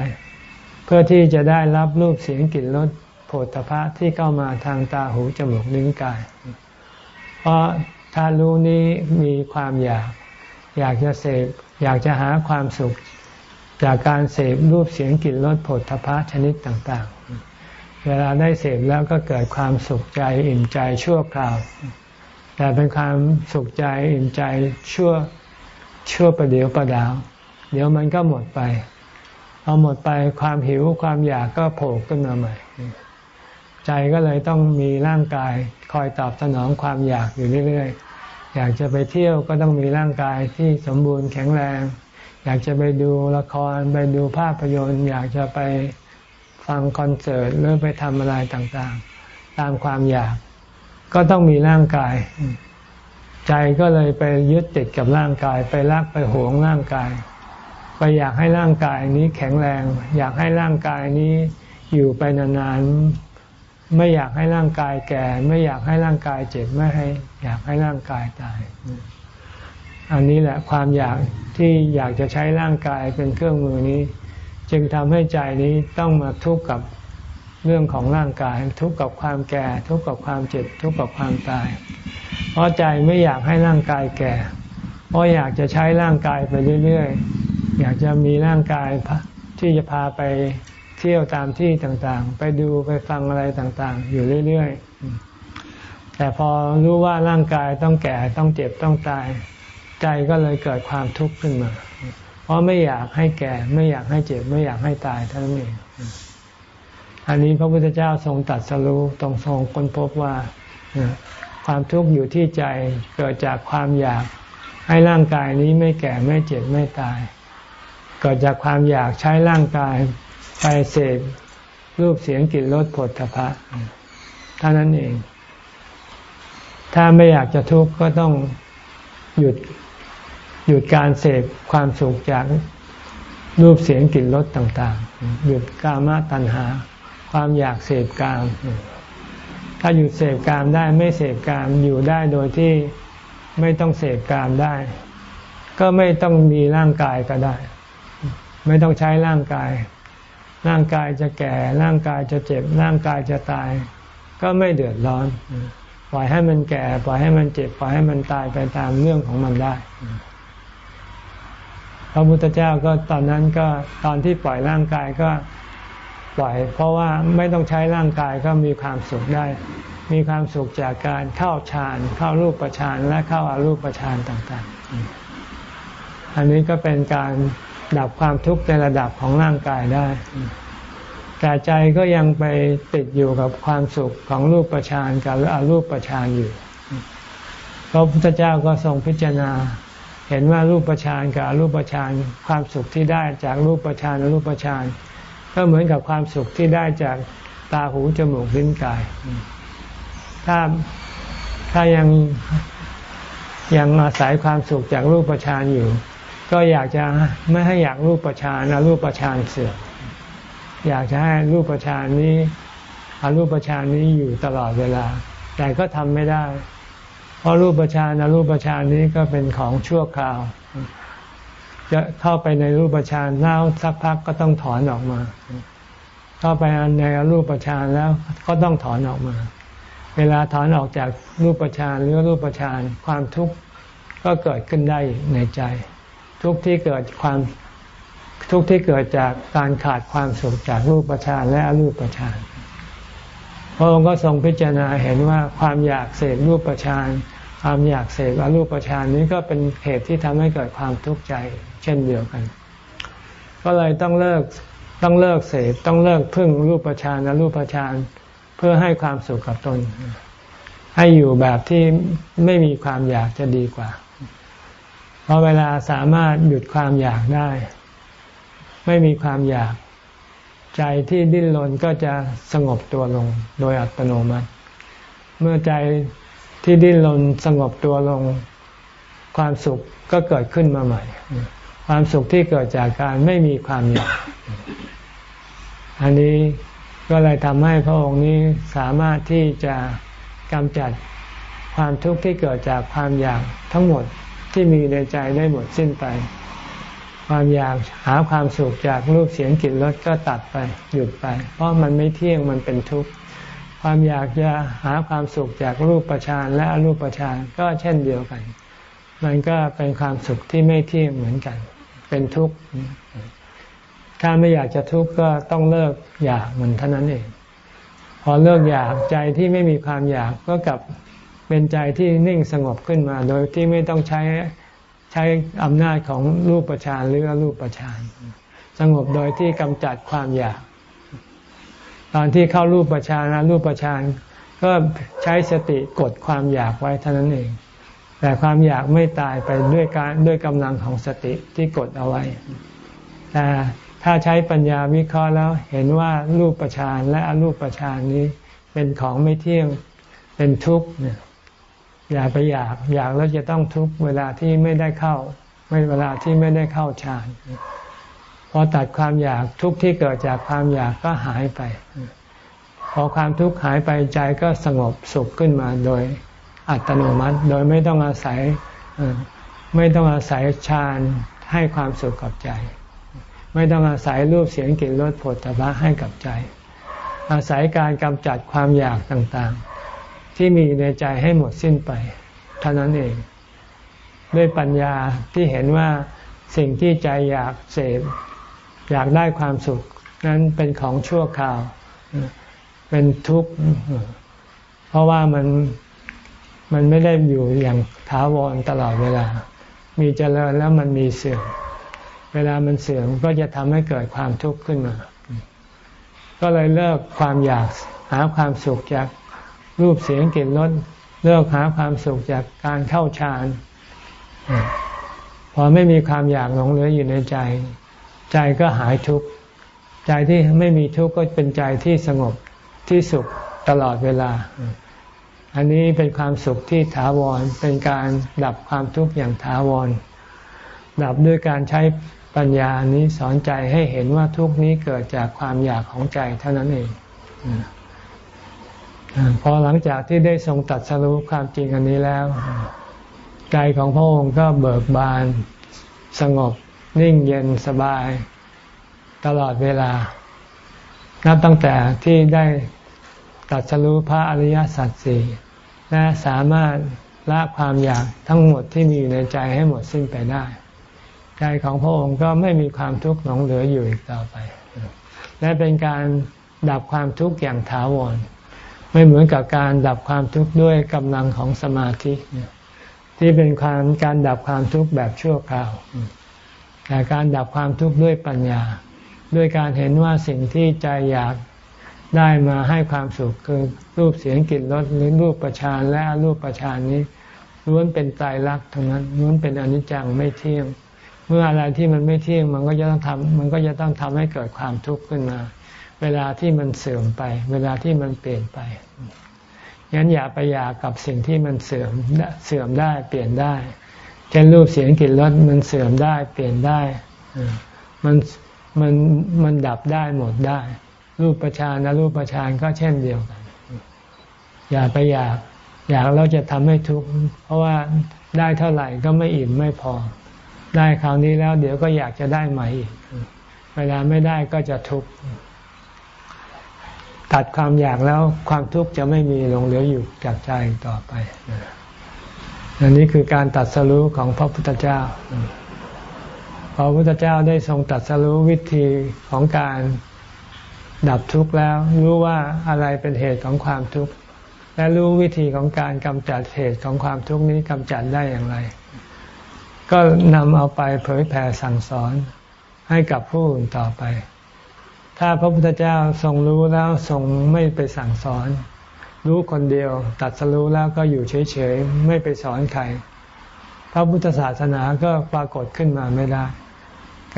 เพื่อที่จะได้รับรูปเสียงกลิ่นรสโผฏฐะที่เข้ามาทางตาหูจมูกลิ้นกาย เพราะถ้ารู้นี้มีความอยาก อยากจะเสพอยากจะหาความสุข จากการเสพรูปเสียงกลิ่นรสโผฏฐะชนิดต่างๆ เวลาได้เสพแล้วก็เกิดความสุขใจอิ่มใจชั่วคราว แต่เป็นความสุขใจอิ่มใจชั่วชั่วประเดียวประดาว เดี๋ยวมันก็หมดไป พอหมดไปความหิวความอยากก็โผล่ขึ้นมาใหม่ ใจก็เลยต้องมีร่างกายคอยตอบสนองความอยากอยู่เรื่อยๆ อยากจะไปเที่ยวก็ต้องมีร่างกายที่สมบูรณ์แข็งแรง อยากจะไปดูละครไปดูภาพยนตร์ อยากจะไปฟังคอนเสิร์ตหรือไปทำอะไรต่างๆ ตามความอยาก ก็ต้องมีร่างกาย ใจก็เลยไปยึดติดกับร่างกาย ไปรักไปหวงร่างกาย ไปอยากให้ร่างกายนี้แข็งแรง อยากให้ร่างกายนี้อยู่ไปนานๆ ไม่อยากให้ร่างกายแก่ ไม่อยากให้ร่างกายเจ็บไม่ให้ อยากให้ร่างกายตาย อันนี้แหละความอยากที่อยากจะใช้ร่างกายเป็นเครื่องมือนี้ จึงทำให้ใจนี้ต้องมาทุกข์กับเรื่องของร่างกาย ทุกข์กับความแก่ ทุกข์กับความเจ็บ ทุกข์กับความตาย เพราะใจไม่อยากให้ร่างกายแก่ เพราะอยากจะใช้ร่างกายไปเรื่อย อยากจะมีร่างกายที่จะพาไปเที่ยวตามที่ต่างๆ ไปดูไปฟังอะไรต่างๆ อยู่เรื่อยๆ แต่พอรู้ว่าร่างกายต้องแก่ต้องเจ็บต้องตาย ใจก็เลยเกิดความทุกข์ขึ้นมา เพราะไม่อยากให้แก่ไม่อยากให้เจ็บไม่อยากให้ตายเท่านั้นเองอันนี้พระพุทธเจ้าทรงตัดสรู้ตรงทรงค้นพบว่าความทุกข์อยู่ที่ใจเกิดจากความอยากให้ร่างกายนี้ไม่แก่ไม่เจ็บไม่ตาย เกิดจากความอยากใช้ร่างกายไปเสพรูปเสียงกลิ่นรสผลทพะเท่านั้นเอง ถ้าไม่อยากจะทุกข์ก็ต้องหยุดหยุดการเสพความสุขจากรูปเสียงกลิ่นรสต่าง ๆ หยุดกามตัณหา ความอยากเสพกาม ถ้าหยุดเสพกามได้ไม่เสพกามอยู่ได้โดยที่ไม่ต้องเสพกามได้ ก็ไม่ต้องมีร่างกายก็ได้ ไม่ต้องใช้ร่างกาย ร่างกายจะแก่ ร่างกายจะเจ็บ ร่างกายจะตาย ก็ไม่เดือดร้อน ปล่อยให้มันแก่ ปล่อยให้มันเจ็บ ปล่อยให้มันตายไปตามเรื่องของมันได้ พระพุทธเจ้าก็ตอนนั้นก็ตอนที่ปล่อยร่างกายก็ปล่อย เพราะว่าไม่ต้องใช้ร่างกายก็มีความสุขได้ มีความสุขจากการเข้าฌานเข้ารูปฌานและเข้าอารูปฌานต่าง ๆ อันนี้ก็เป็นการ ดับความทุกข์ในระดับของร่างกายได้ แต่ใจก็ยังไปติดอยู่กับความสุขของรูปประชานกับอรูปประชานอยู่พระพุทธเจ้าก็ทรงพิจารณา เห็นว่ารูปประชานกับอรูปประชานความสุขที่ได้จากรูปประชานอรูปประชานก็เหมือนกับความสุขที่ได้จากตาหูจมูกลิ้นกาย ถ้าถ้ายังยังอาศัยความสุขจากรูปประชานอยู่ ก็อยากจะไม่ให้อยากรูปประชานอรูปประชานเสื่อมอยากจะให้รูปประชานนี้อารูปประชานนี้อยู่ตลอดเวลา แต่ก็ทำไม่ได้ เพราะรูปประชานอารูปประชานนี้ก็เป็นของชั่วคราว จะเข้าไปในรูปประชานแล้วสักพักก็ต้องถอนออกมา เข้าไปในอรูปประชานแล้วก็ต้องถอนออกมา เวลาถอนออกจากรูปประชานหรือรูปประชานความทุกข์ก็เกิดขึ้นได้ในใจ ทุกที่เกิดความทุกที่เกิดจากการขาดความสุขจากรูปฌานและอรูปฌานพระองค์ก็ทรงพิจารณาเห็นว่าความอยากเสพรูปฌานความอยากเสพอรูปฌานนี้ก็เป็นเหตุที่ทำให้เกิดความทุกข์ใจเช่นเดียวกัน ก็เลยต้องเลิกต้องเลิกเสพต้องเลิกพึ่งรูปฌานอรูปฌานเพื่อให้ความสุขกับตน ให้อยู่แบบที่ไม่มีความอยากจะดีกว่า เพราะเวลาสามารถหยุดความอยากได้ ไม่มีความอยาก ใจที่ดิ้นรนก็จะสงบตัวลงโดยอัตโนมัติ เมื่อใจที่ดิ้นรนสงบตัวลง ความสุขก็เกิดขึ้นมาใหม่ ความสุขที่เกิดจากการไม่มีความอยาก อันนี้ก็เลยทำให้พระองค์นี้สามารถที่จะกำจัดความทุกข์ที่เกิดจากความอยากทั้งหมด ที่มีในใจได้หมดสิ้นไป ความอยากหาความสุขจากรูปเสียงกลิ่นรสก็ตัดไปหยุดไป เพราะมันไม่เที่ยงมันเป็นทุกข์ความอยากจะหาความสุขจากรูปประชานและอรูปประชานก็เช่นเดียวกัน มันก็เป็นความสุขที่ไม่เที่ยงเหมือนกัน เป็นทุกข์ถ้าไม่อยากจะทุกข์ก็ต้องเลิกอยากมันเท่านั้นเอง พอเลิกอยากใจที่ไม่มีความอยากก็กลับ เป็นใจที่นิ่งสงบขึ้นมา โดยที่ไม่ต้องใช้ใช้อำนาจของรูปประชานหรือรูปประชานสงบโดยที่กำจัดความอยาก ตอนที่เข้ารูปประชานรูปประชานก็ใช้สติกดความอยากไว้เท่านั้นเอง แต่ความอยากไม่ตายไปด้วยการด้วยกำลังของสติที่กดเอาไว้ แต่ถ้าใช้ปัญญาวิเคราะห์แล้วเห็นว่ารูปประชานและอรูปประชานนี้เป็นของไม่เที่ยงเป็นทุกข์เนี่ย อย่าไปอยากอยากแล้วจะต้องทุกเวลาที่ไม่ได้เข้า ไม่เวลาที่ไม่ได้เข้าฌานพอตัดความอยากทุกที่เกิดจากความอยากก็หายไป พอความทุกข์หายไปใจก็สงบสุขขึ้นมาโดยอัตโนมัติ โดยไม่ต้องอาศัยไม่ต้องอาศัยฌานให้ความสุขกับใจ ไม่ต้องอาศัยรูปเสียงกลิ่นรสผลตภะให้กับใจ อาศัยการกำจัดความอยากต่างๆ ที่มีในใจให้หมดสิ้นไปเท่านั้นเอง ด้วยปัญญาที่เห็นว่าสิ่งที่ใจอยากเสพอยากได้ความสุขนั้นเป็นของชั่วคราว เป็นทุกข์ เพราะว่ามันมันไม่ได้อยู่อย่างถาวรตลอดเวลา มีเจริญแล้วมันมีเสื่อม เวลามันเสื่อมก็จะทำให้เกิดความทุกข์ขึ้นมา ก็เลยเลิกความอยากหาความสุขจาก รูปเสียงกลิ่นรสเลิกหาความสุขจากการเข้าฌานพอไม่มีความอยากหลงเหลืออยู่ในใจ ใจก็หายทุกข์ใจที่ไม่มีทุกข์ก็เป็นใจที่สงบที่สุขตลอดเวลา อันนี้เป็นความสุขที่ถาวรเป็นการดับความทุกข์อย่างถาวร ดับด้วยการใช้ปัญญานี้สอนใจให้เห็นว่าทุกข์นี้เกิดจากความอยากของใจเท่านั้นเอง พอหลังจากที่ได้ทรงตัดสรุปความจริงอันนี้แล้วใจของพระองค์ก็เบิกบาน สงบ นิ่งเย็นสบาย ตลอดเวลา นับตั้งแต่ที่ได้ตัดสรุปพระอริยสัจสี่และสามารถละความอยากทั้งหมดที่มีอยู่ในใจให้หมดสิ้นไปได้ ใจของพระองค์ก็ไม่มีความทุกข์หลงเหลืออยู่อีกต่อไป และเป็นการดับความทุกข์อย่างถาวร ไม่เหมือนกับการดับความทุกข์ด้วยกำลังของสมาธิ ที่เป็นความการดับความทุกข์แบบชั่วคราวแต่การดับความทุกข์ด้วยปัญญา ด้วยการเห็นว่าสิ่งที่ใจอยากได้มาให้ความสุขคือรูปเสียงกลิ่นรสหรือรูปประชานและรูปประชานนี้ล้วนเป็นตายรักทั้งนั้นล้วนเป็นอนิจจังไม่เที่ยง เมื่ออะไรที่มันไม่เที่ยงมันก็จะต้องทำมันก็จะต้องทำให้เกิดความทุกข์ขึ้นมา เวลาที่มันเสื่อมไป เวลาที่มันเปลี่ยนไปงั้นอย่าไปอยากกับสิ่งที่มันเสื่อมเสื่อมได้เปลี่ยนได้ เช่นรูปเสียงกลิ่นรสมันเสื่อมได้เปลี่ยนได้มันมันมันดับได้หมดได้ รูปประชานะรูปประชานก็เช่นเดียวกัน อย่าไปอยาก อยากเราจะทำให้ทุกข์เพราะว่าได้เท่าไหร่ก็ไม่อิ่มไม่พอ ได้คราวนี้แล้วเดี๋ยวก็อยากจะได้ใหม่อีกเวลาไม่ได้ก็จะทุกข์ ตัดความอยากแล้วความทุกข์จะไม่มีหลงเหลืออยู่จากใจต่อไปอันนี้คือการตัดสรู้ของพระพุทธเจ้า พระพุทธเจ้าได้ทรงตัดสรู้วิธีของการดับทุกข์แล้ว รู้ว่าอะไรเป็นเหตุของความทุกข์ และรู้วิธีของการกำจัดเหตุของความทุกข์นี้กำจัดได้อย่างไร ก็นำเอาไปเผยแผ่สั่งสอนให้กับผู้อื่นต่อไป ถ้าพระพุทธเจ้าทรงรู้แล้วทรงไม่ไปสั่งสอน รู้คนเดียว ตัดสรู้แล้วก็อยู่เฉยๆ ไม่ไปสอนใคร พระพุทธศาสนาก็ปรากฏขึ้นมาไม่ได้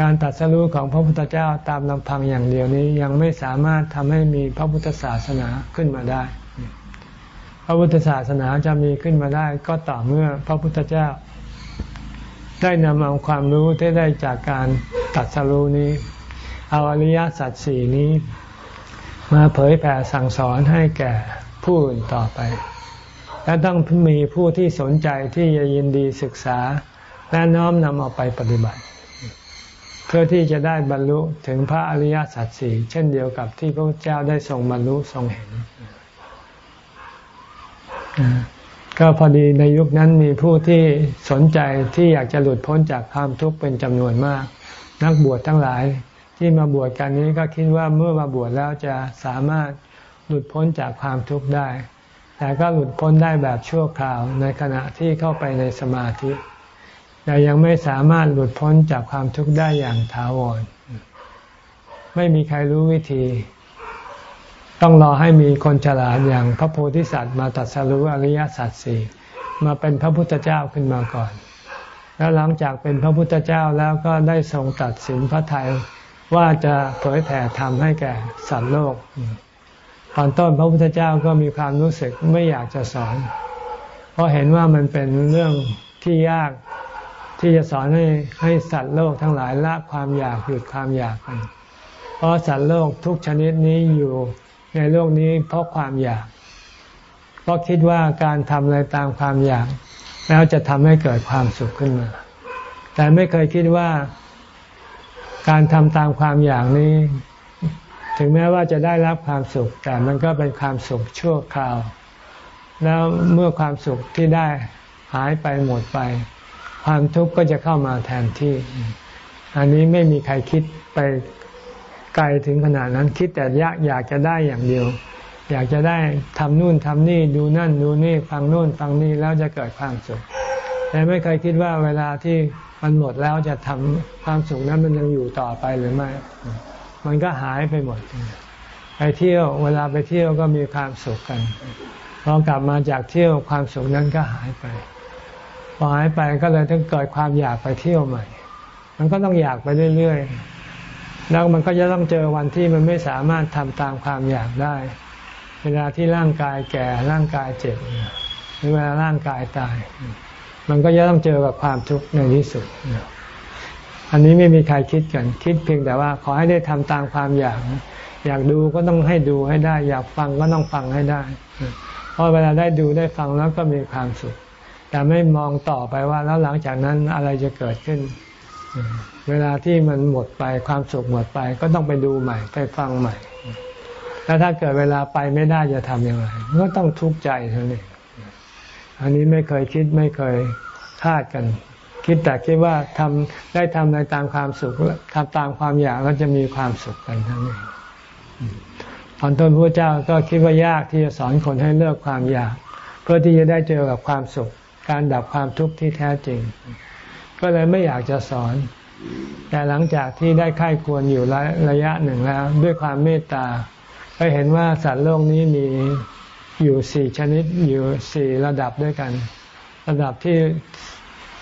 การตัดสรู้ของพระพุทธเจ้าตามลำพังอย่างเดียวนี้ยังไม่สามารถทำให้มีพระพุทธศาสนาขึ้นมาได้ พระพุทธศาสนาจะมีขึ้นมาได้ ก็ต่อเมื่อพระพุทธเจ้า ได้นำเอาความรู้ที่ได้จากการตัดสรู้นี้ เอาอริยสัจสี่นี้ มาเผยแผ่สั่งสอนให้แก่ผู้อื่นต่อไป และต้องมีผู้ที่สนใจที่จะยินดีศึกษา และน้อมนำเอาไปปฏิบัติ เพื่อที่จะได้บรรลุถึงพระอริยสัจสี่เช่นเดียวกับที่พระเจ้าได้ทรงบรรลุทรงเห็นก็พอดีในยุคนั้นมีผู้ที่สนใจที่อยากจะหลุดพ้นจากความทุกข์เป็นจำนวนมาก นักบวชทั้งหลาย ที่มาบวชกันนี้ก็คิดว่าเมื่อมาบวชแล้วจะสามารถหลุดพ้นจากความทุกข์ได้ แต่ก็หลุดพ้นได้แบบชั่วคราวในขณะที่เข้าไปในสมาธิ แต่ยังไม่สามารถหลุดพ้นจากความทุกข์ได้อย่างถาวร ไม่มีใครรู้วิธี ต้องรอให้มีคนฉลาดอย่างพระโพธิสัตว์มาตัดสรุอริยสัจสี่มาเป็นพระพุทธเจ้าขึ้นมาก่อน แล้วหลังจากเป็นพระพุทธเจ้าแล้วก็ได้ทรงตัดสินพระทัย ว่าจะเผยแผ่ธรรมให้แก่สัตว์โลก ตอนต้นพระพุทธเจ้าก็มีความรู้สึกไม่อยากจะสอน เพราะเห็นว่ามันเป็นเรื่องที่ยากที่จะสอนให้ให้สัตว์โลกทั้งหลายละความอยากหยุดความอยากกันเพราะสัตว์โลกทุกชนิดนี้อยู่ในโลกนี้เพราะความอยาก เพราะคิดว่าการทำอะไรตามความอยาก แล้วจะทำให้เกิดความสุขขึ้นมา แต่ไม่เคยคิดว่า การทำตามความอยากนี้ ถึงแม้ว่าจะได้รับความสุข แต่มันก็เป็นความสุขชั่วคราว แล้วเมื่อความสุขที่ได้หายไปหมดไป ความทุกข์ก็จะเข้ามาแทนที่ อันนี้ไม่มีใครคิดไปไกลถึงขนาดนั้นคิดแต่ยากอยากจะได้อย่างเดียว อยากจะได้ทำนู่นทำนี่ดูนั่นดูนี่ฟังนู่นฟังนี่แล้วจะเกิดความสุข แต่ไม่เคยคิดว่าเวลาที่ มันหมดแล้วจะทำความสุขนั้นมันยังอยู่ต่อไปหรือไม่ มันก็หายไปหมด ไปเที่ยวเวลาไปเที่ยวก็มีความสุขกันพอกลับมาจากเที่ยวความสุขนั้นก็หายไป พอหายไปก็เลยต้องเกิดความอยากไปเที่ยวใหม่ มันก็ต้องอยากไปเรื่อยๆ แล้วมันก็จะต้องเจอวันที่มันไม่สามารถทำตามความอยากได้ เวลาที่ร่างกายแก่ร่างกายเจ็บหรือเวลาร่างกายตาย มันก็จะต้องเจอกับความทุกข์ในที่สุด อันนี้ไม่มีใครคิดกัน คิดเพียงแต่ว่าขอให้ได้ทำตามความอยาก อยากดูก็ต้องให้ดูให้ได้ อยากฟังก็ต้องฟังให้ได้ เพราะเวลาได้ดูได้ฟังแล้วก็มีความสุข แต่ไม่มองต่อไปว่าแล้วหลังจากนั้นอะไรจะเกิดขึ้น เวลาที่มันหมดไปความสุขหมดไป ก็ต้องไปดูใหม่ไปฟังใหม่ แล้วถ้าเกิดเวลาไปไม่ได้จะทำอย่างไรก็ต้องทุกข์ใจเท่านี้ อันนี้ไม่เคยคิดไม่เคยคาดกัน คิดแต่คิดว่าทำได้ทำในตามความสุขทำตามความอยากแล้วจะมีความสุขกันทั้งนี้ตอนต้นพระเจ้าก็คิดว่ายากที่จะสอนคนให้เลิกความอยาก เพื่อที่จะได้เจอกับความสุข การดับความทุกข์ที่แท้จริง ก็เลยไม่อยากจะสอน แต่หลังจากที่ได้ไข้ควรอยู่ระระยะหนึ่งแล้ว ด้วยความเมตตาก็เห็นว่าสัตว์โลกนี้มี อยู่สี่ชนิดอยู่สี่ระดับด้วยกัน ระดับที่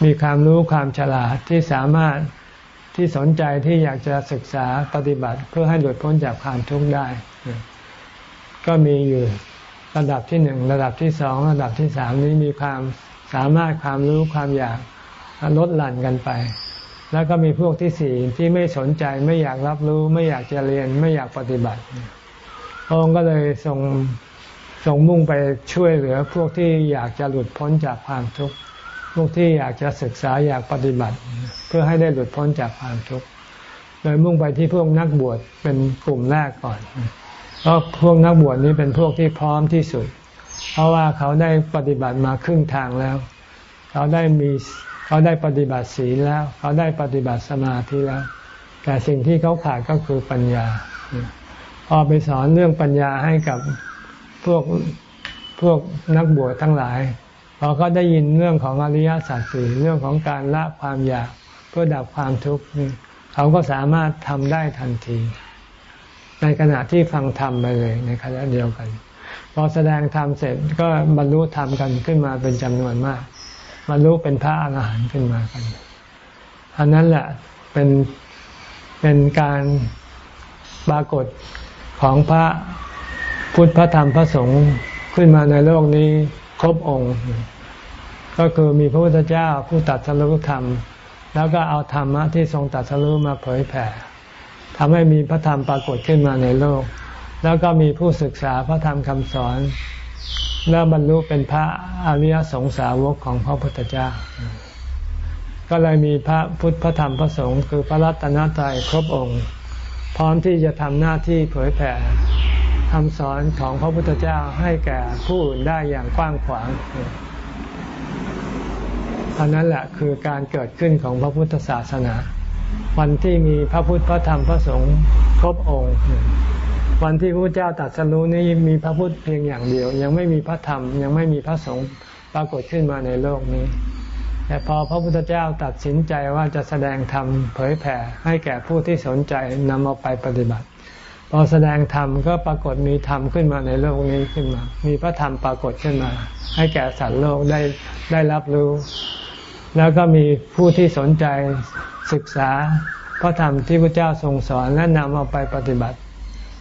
มีความรู้ความฉลาดที่สามารถที่สนใจที่อยากจะศึกษาปฏิบัติเพื่อให้หลุดพ้นจากความทุกข์ได้ ก็มีอยู่ระดับที่หนึ่งระดับที่สองระดับที่สามนี้มีความสามารถความรู้ความอยากลดหลั่นกันไป แล้วก็มีพวกที่สี่ที่ไม่สนใจไม่อยากรับรู้ ไม่อยากจะเรียนไม่อยากปฏิบัติพระองค์ก็เลยทรง ทรงมุ่งไปช่วยเหลือพวกที่อยากจะหลุดพ้นจากความทุกข์พวกที่อยากจะศึกษาอยากปฏิบัติ เพื่อให้ได้หลุดพ้นจากความทุกข์โดยมุ่งไปที่พวกนักบวชเป็นกลุ่มแรกก่อนเพราะพวกนักบวชนี้เป็นพวกที่พร้อมที่สุด เพราะว่าเขาได้ปฏิบัติมาครึ่งทางแล้ว เขาได้มีเขาได้ปฏิบัติศีลแล้ว เขาได้ปฏิบัติสมาธิแล้ว แต่สิ่งที่เขาขาดก็คือปัญญา พอไปสอนเรื่องปัญญาให้กับ พวกพวกนักบวชทั้งหลายพอเขาได้ยินเรื่องของอริยสัจสี่เรื่องของการละความอยากเพื่อดับความทุกข์เขาก็สามารถทำได้ทันที ในขณะที่ฟังธรรมไปเลยในขณะเดียวกัน พอแสดงธรรมเสร็จก็บรรลุธรรมกันขึ้นมาเป็นจำนวนมากบรรลุเป็นพระอรหันต์ขึ้นมากัน อันนั้นแหละเป็นเป็นการปรากฏของพระ พุทธพระธรรมพระสงฆ์ขึ้นมาในโลกนี้ครบองค์ ก็คือมีพระพุทธเจ้าผู้ตัดสรุธรรม แล้วก็เอาธรรมะที่ทรงตัดสรุมาเผยแผ่ทำให้มีพระธรรมปรากฏขึ้นมาในโลก แล้วก็มีผู้ศึกษาพระธรรมคำสอน แล้วบรรลุเป็นพระอริยสงสาวกของพระพุทธเจ้า ก็เลยมีพระพุทธพระธรรมพระสงฆ์คือพระรัตนตรัยครบองค์ พร้อมที่จะทำหน้าที่เผยแผ่ คำสอนของพระพุทธเจ้าให้แก่ผู้อื่นได้อย่างกว้างขวางอันนั้นแหละคือการเกิดขึ้นของพระพุทธศาสนา วันที่มีพระพุทธพระธรรมพระสงฆ์ครบองค์ วันที่พระเจ้าตรัสรู้นี้มีพระพุทธเพียงอย่างเดียว ยังไม่มีพระธรรมยังไม่มีพระสงฆ์ปรากฏขึ้นมาในโลกนี้ แต่พอพระพุทธเจ้าตัดสินใจว่าจะแสดงธรรมเผยแผ่ให้แก่ผู้ที่สนใจนำเอาไปปฏิบัติ พอแสดงธรรมก็ปรากฏมีธรรมขึ้นมาในโลกนี้ขึ้นมา มีพระธรรมปรากฏขึ้นมา ให้แก่สัตว์โลกได้ได้รับรู้ แล้วก็มีผู้ที่สนใจศึกษาพระธรรมที่พระเจ้าทรงสอนและนำเอาไปปฏิบัติ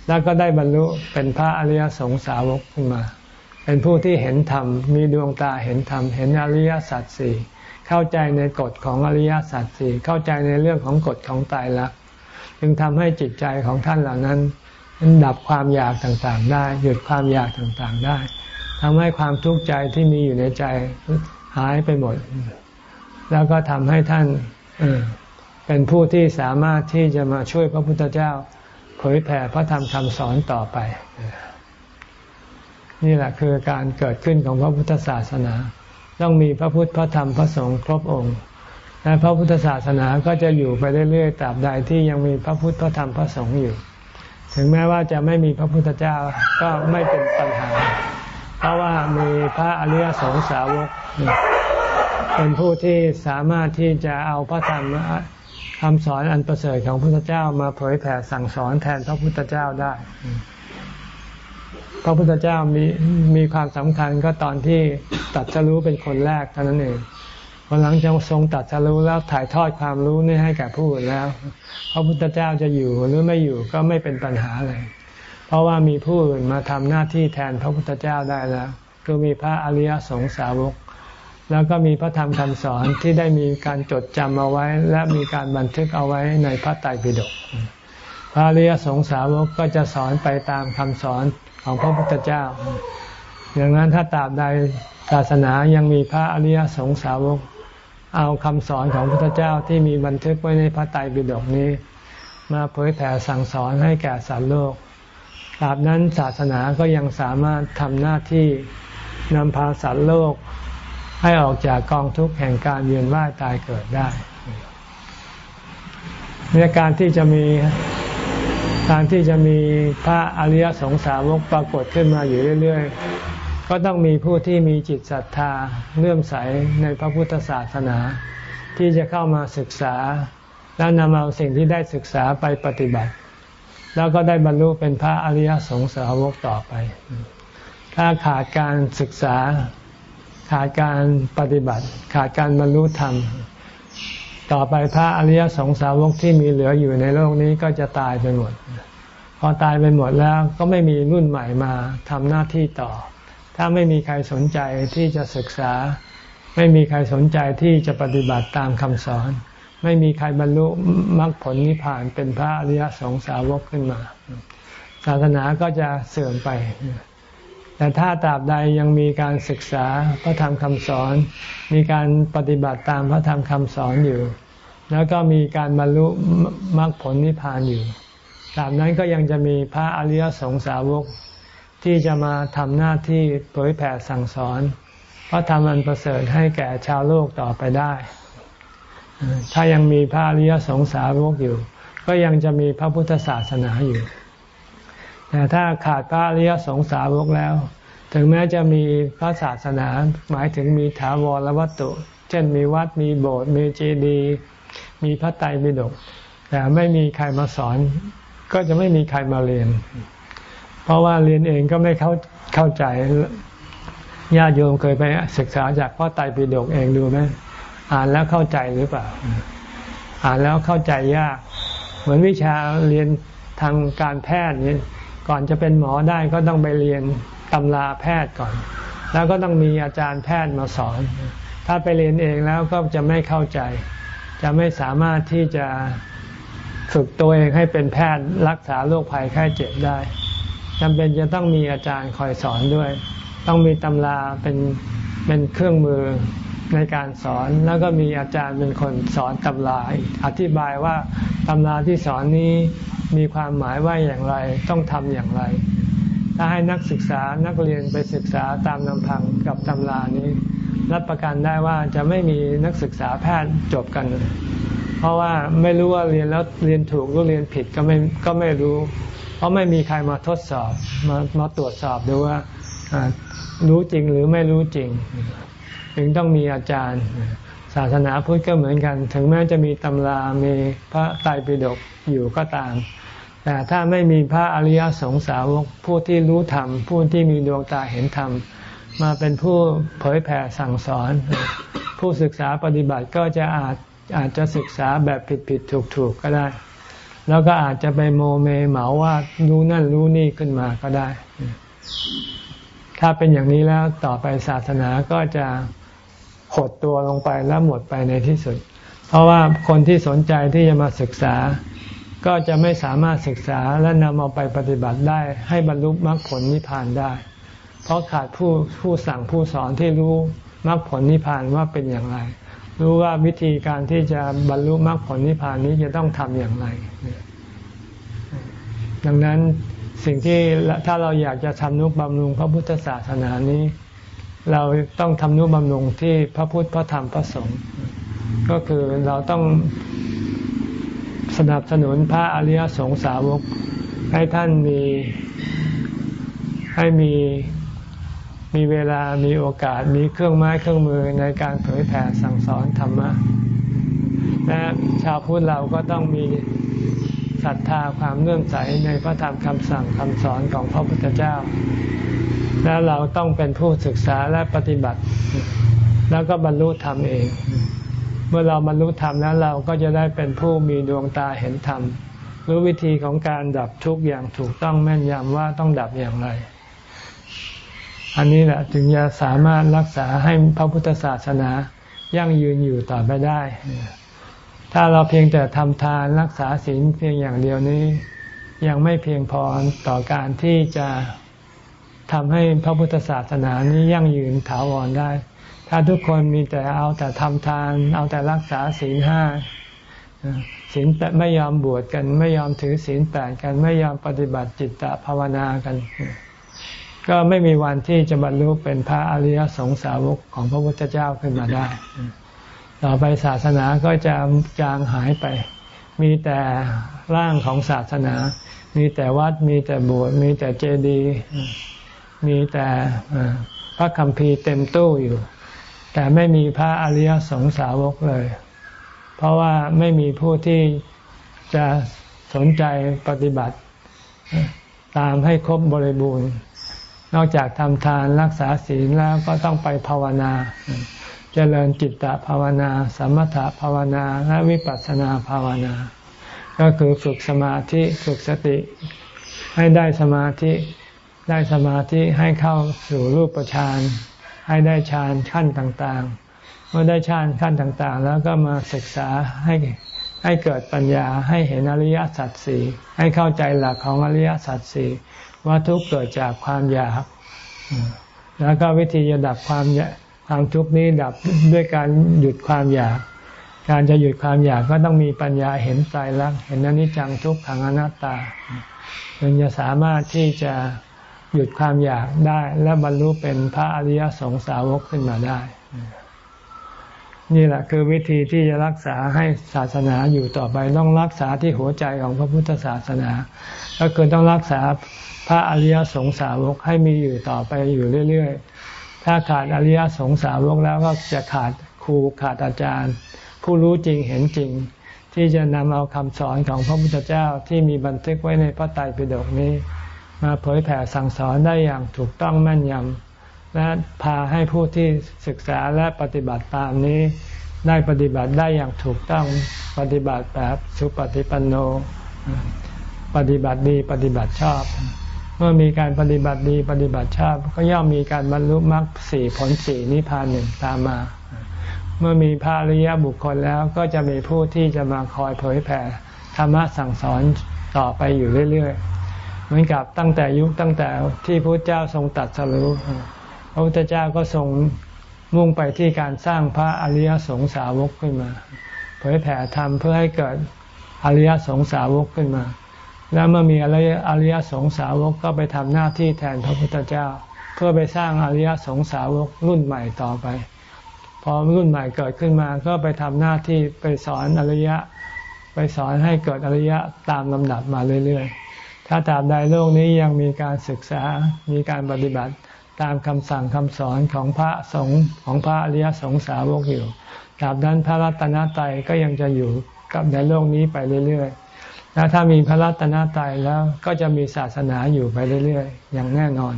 แล้วก็ได้บรรลุเป็นพระอริยสงสาวกขึ้นมา เป็นผู้ที่เห็นธรรม มีดวงตาเห็นธรรม เห็นอริยสัจสี่เข้าใจในกฎของอริยสัจสี่เข้าใจในเรื่องของกฎของตายรัก จึงทำให้จิตใจของท่านเหล่านั้นดับความอยากต่างๆ ได้ หยุดความอยากต่างๆได้ทำให้ความทุกข์ใจที่มีอยู่ในใจหายไปหมด แล้วก็ทำให้ท่านเป็นผู้ที่สามารถที่จะมาช่วยพระพุทธเจ้า เผยแผ่พระธรรมคำสอนต่อไป นี่แหละคือการเกิดขึ้นของพระพุทธศาสนา ต้องมีพระพุทธพระธรรมพระสงฆ์ครบองค์ และพระพุทธศาสนาก็จะอยู่ไปเรื่อยๆตราบใดที่ยังมีพระพุทธพระธรรมพระสงฆ์อยู่ ถึงแม้ว่าจะไม่มีพระพุทธเจ้าก็ไม่เป็นปัญหา เพราะว่ามีพระอริยสงสาวก เป็นผู้ที่สามารถที่จะเอาพระธรรมคำสอนอันประเสริฐของพระพุทธเจ้ามาเผยแผ่สั่งสอนแทนพระพุทธเจ้าได้ พระพุทธเจ้ามีมีความสำคัญก็ตอนที่ตัดจะรู้เป็นคนแรกเท่านั้นเอง พอหลังจากทรงตัดสรู้แล้วถ่ายทอดความรู้นี่ให้แก่ผู้อื่นแล้วพระพุทธเจ้าจะอยู่หรือไม่อยู่ก็ไม่เป็นปัญหาเลย เพราะว่ามีผู้อื่นมาทำหน้าที่แทนพระพุทธเจ้าได้แล้ว คือมีพระอริยสงสาวก แล้วก็มีพระธรรมคำสอนที่ได้มีการจดจำเอาไว้ และมีการบันทึกเอาไว้ในพระไตรปิฎกพระอริยสงสาวกก็จะสอนไปตามคำสอนของพระพุทธเจ้าอย่างนั้นถ้าตราบใดศาสนายังมีพระอริยสงสาวก เอาคำสอนของพระพุทธเจ้าที่มีบันทึกไว้ในพระไตรปิฎกนี้ มาเผยแผ่สั่งสอนให้แก่สารโลกตราบนั้นศาสนาก็ยังสามารถทำหน้าที่นำพาสารโลก ให้ออกจากกองทุกข์แห่งการเวียนว่ายตายเกิดได้ในการที่จะมีการที่จะมีพระอริยสงสาวกปรากฏขึ้นมาอยู่เรื่อย ก็ต้องมีผู้ที่มีจิตศรัทธาเลื่อมใสในพระพุทธศาสนา ที่จะเข้ามาศึกษา แล้วนำเอาสิ่งที่ได้ศึกษาไปปฏิบัติ แล้วก็ได้บรรลุเป็นพระอริยสงสาวกต่อไป ถ้าขาดการศึกษา ขาดการปฏิบัติ ขาดการบรรลุธรรม ต่อไปพระอริยสงสาวกที่มีเหลืออยู่ในโลกนี้ก็จะตายไปหมด พอตายไปหมดแล้วก็ไม่มีรุ่นใหม่มาทำหน้าที่ต่อ ถ้าไม่มีใครสนใจที่จะศึกษา ไม่มีใครสนใจที่จะปฏิบัติตามคำสอน ไม่มีใครบรรลุมรรคผลนิพพานเป็นพระอริยสงสาวกขึ้นมา ศาสนาก็จะเสื่อมไป แต่ถ้าตราบใดยังมีการศึกษาพระธรรมคำสอน มีการปฏิบัติตามพระธรรมคำสอนอยู่ แล้วก็มีการบรรลุมรรคผลนิพพานอยู่ตาบนั้นก็ยังจะมีพระอริยสงสาวก ที่จะมาทำหน้าที่เผยแผ่สั่งสอนพระธรรมอันประเสริฐให้แก่ชาวโลกต่อไปได้ ถ้ายังมีพระอริยสงสาวกอยู่ ก็ยังจะมีพระพุทธศาสนาอยู่ แต่ถ้าขาดพระอริยสงสาวกแล้ว ถึงแม้จะมีพระศาสนาหมายถึงมีถาวรวัตถุ เช่นมีวัดมีโบสถ์มีเจดีย์มีพระไตรปิฎกแต่ไม่มีใครมาสอน ก็จะไม่มีใครมาเรียน เพราะว่าเรียนเองก็ไม่เข้าเข้าใจญาติโยมเคยไปศึกษาจากพระไตรปิฎกเองดูไหมอ่านแล้วเข้าใจหรือเปล่า อ่านแล้วเข้าใจยาก เหมือนวิชาเรียนทางการแพทย์นี่ก่อนจะเป็นหมอได้ก็ต้องไปเรียนตำราแพทย์ก่อน แล้วก็ต้องมีอาจารย์แพทย์มาสอน ถ้าไปเรียนเองแล้วก็จะไม่เข้าใจ จะไม่สามารถที่จะฝึกตัวเองให้เป็นแพทย์รักษาโรคภัยไข้เจ็บได้ จำเป็นจะต้องมีอาจารย์คอยสอนด้วย ต้องมีตำราเป็นเป็นเครื่องมือในการสอนแล้วก็มีอาจารย์เป็นคนสอนตำราอธิบายว่าตำราที่สอนนี้มีความหมายว่าอย่างไรต้องทำอย่างไร ถ้าให้นักศึกษานักเรียนไปศึกษาตามลำพังกับตำรานี้ รับประกันได้ว่าจะไม่มีนักศึกษาแพทย์จบกัน เพราะว่าไม่รู้ว่าเรียนแล้วเรียนถูกหรือเรียนผิดก็ไม่ก็ไม่รู้ ราะไม่มีใครมาทดสอบมามาตรวจสอบดูว่ารู้จริงหรือไม่รู้จริง ถึงต้องมีอาจารย์ ศาสนาพุทธก็เหมือนกัน ถึงแม้จะมีตำรา มีพระไตรปิฎกอยู่ก็ตาม แต่ถ้าไม่มีพระอริยสงสาวกผู้ที่รู้ธรรม ผู้ที่มีดวงตาเห็นธรรม มาเป็นผู้เผยแผ่สั่งสอน ผู้ศึกษาปฏิบัติก็จะอาจอาจจะศึกษาแบบผิดผิดถูกถูกก็ได้ แล้วก็อาจจะไปโมเมเหมาว่ารู้นั่นรู้นี่ขึ้นมาก็ได้ ถ้าเป็นอย่างนี้แล้วต่อไปศาสนาก็จะหดตัวลงไปแล้วหมดไปในที่สุด เพราะว่าคนที่สนใจที่จะมาศึกษา ก็จะไม่สามารถศึกษาและนำเอาไปปฏิบัติได้ ให้บรรลุมรรคผลนิพพานได้ เพราะขาดผู้ผู้สั่งผู้สอนที่รู้มรรคผลนิพพานว่าเป็นอย่างไร รู้ว่าวิธีการที่จะบรรลุมรรคผลนิพพานนี้จะต้องทำอย่างไร ดังนั้นสิ่งที่ถ้าเราอยากจะทำนุบำรุงพระพุทธศาสนานี้ เราต้องทำนุบำรุงที่พระพุทธพระธรรมพระสงฆ์ก็คือเราต้องสนับสนุนพระอริยสงสาวก ให้ท่านมีให้มี มีเวลามีโอกาสมีเครื่องไม้เครื่องมือในการเผยแผ่สั่งสอนธรรมะและชาวพุทธเราก็ต้องมีศรัทธาความเลื่อมใสในพระธรรมคำสั่งคำสอนของพระพุทธเจ้า แล้วเราต้องเป็นผู้ศึกษาและปฏิบัติ แล้วก็บรรลุธรรมเอง เมื่อเราบรรลุธรรมแล้วเราก็จะได้เป็นผู้มีดวงตาเห็นธรรมรู้วิธีของการดับทุกข์อย่างถูกต้องแม่นยำว่าต้องดับอย่างไร อันนี้แหละถึงจะสามารถรักษาให้พระพุทธศาสนายั่งยืนอยู่ต่อไปได้ ถ้าเราเพียงแต่ทำทานรักษาศีลเพียงอย่างเดียวนี้ ยังไม่เพียงพอต่อการที่จะทำให้พระพุทธศาสนานี้ยั่งยืนถาวรได้ ถ้าทุกคนมีแต่เอาแต่ทำทาน เอาแต่รักษาศีลห้าศีลแปดไม่ยอมบวชกัน ไม่ยอมถือศีลแปดกัน ไม่ยอมปฏิบัติจิตตภาวนากัน ก็ไม่มีวันที่จะบรรลุเป็นพระอริยสงสาวกของพระพุทธเจ้าขึ้นมาได้ ต่อไปศาสนาก็จะจางหายไป มีแต่ร่างของศาสนา มีแต่วัด มีแต่โบสถ์ มีแต่เจดีย์ มีแต่พระคัมภีร์เต็มตู้อยู่ แต่ไม่มีพระอริยสงสาวกเลย เพราะว่าไม่มีผู้ที่จะสนใจปฏิบัติ ตามให้ครบบริบูรณ์ นอกจากทำทานรักษาศีลแล้วก็ต้องไปภาวนาเจริญจิตตภาวนาสมถภาวนาและวิปัสสนาภาวนา ก็คือฝึกสมาธิฝึกสติ ให้ได้สมาธิ ได้สมาธิให้เข้าสู่รูปฌานให้ได้ฌานขั้นต่างๆ เมื่อได้ฌานขั้นต่างๆ แล้วก็มาศึกษาให้ให้เกิดปัญญาให้เห็นอริยสัจสี่ให้เข้าใจหลักของอริยสัจสี่ ว่าทุกเกิดจากความอยาก แล้วก็วิธีจะดับความความทุกข์นี้ดับด้วยการหยุดความอยาก การจะหยุดความอยากก็ต้องมีปัญญาเห็นใจรักเห็นอนิจจังทุกขังอนัตตาจึงจะสามารถที่จะหยุดความอยากได้ และบรรลุเป็นพระอริยสงสาวกขึ้นมาได้ นี่แหละคือวิธีที่จะรักษาให้ศาสนาอยู่ต่อไปต้องรักษาที่หัวใจของพระพุทธศาสนา ก็คือต้องรักษา พระอริยสงสาวกให้มีอยู่ต่อไปอยู่เรื่อยๆ ถ้าขาดอริยสงสาวกแล้วก็จะขาดครูขาดอาจารย์ ผู้รู้จริงเห็นจริง ที่จะนำเอาคำสอนของพระพุทธเจ้าที่มีบันทึกไว้ในพระไตรปิฎกนี้ มาเผยแผ่สั่งสอนได้อย่างถูกต้องแม่นยำและพาให้ผู้ที่ศึกษาและปฏิบัติตามนี้ ได้ปฏิบัติได้อย่างถูกต้องปฏิบัติแบบสุปฏิปันโน ปฏิบัติดีปฏิบัติชอบ เมื่อมีการปฏิบัติดีปฏิบัติชอบก็ย่อมมีการบรรลุมรรคสี่ผลสี่นิพพานหนึ่งตามมา เมื่อมีพระอริยบุคคลแล้วก็จะมีผู้ที่จะมาคอยเผยแผ่ธรรมะสั่งสอนต่อไปอยู่เรื่อยๆ เหมือนกับตั้งแต่ยุคตั้งแต่ที่พระเจ้าทรงตัดสรุพระพุทธเจ้าก็ทรงมุ่งไปที่การสร้างพระอริยสงสาวกขึ้นมา เผยแผ่ธรรมเพื่อให้เกิดอริยสงสาวกขึ้นมา แล้วเมื่อมีอริยสงสาวกก็ไปทำหน้าที่แทนพระพุทธเจ้า เพื่อไปสร้างอริยสงสาวกรุ่นใหม่ต่อไป พอรุ่นใหม่เกิดขึ้นมาก็ไปทำหน้าที่ไปสอนอริยะ ไปสอนให้เกิดอริยะตามลำดับมาเรื่อยๆ ถ้าตาบใดโลกนี้ยังมีการศึกษา มีการปฏิบัติตามคำสั่งคำสอนของพระสงฆ์ของพระอริยสงสาวกอยู่ตราบนั้นพระรัตนตรัยก็ยังจะอยู่กับในโลกนี้ไปเรื่อยๆ แล้วถ้ามีพระรัตนตรัยแล้วก็จะมีศาสนาอยู่ไปเรื่อยๆ อย่างแน่นอน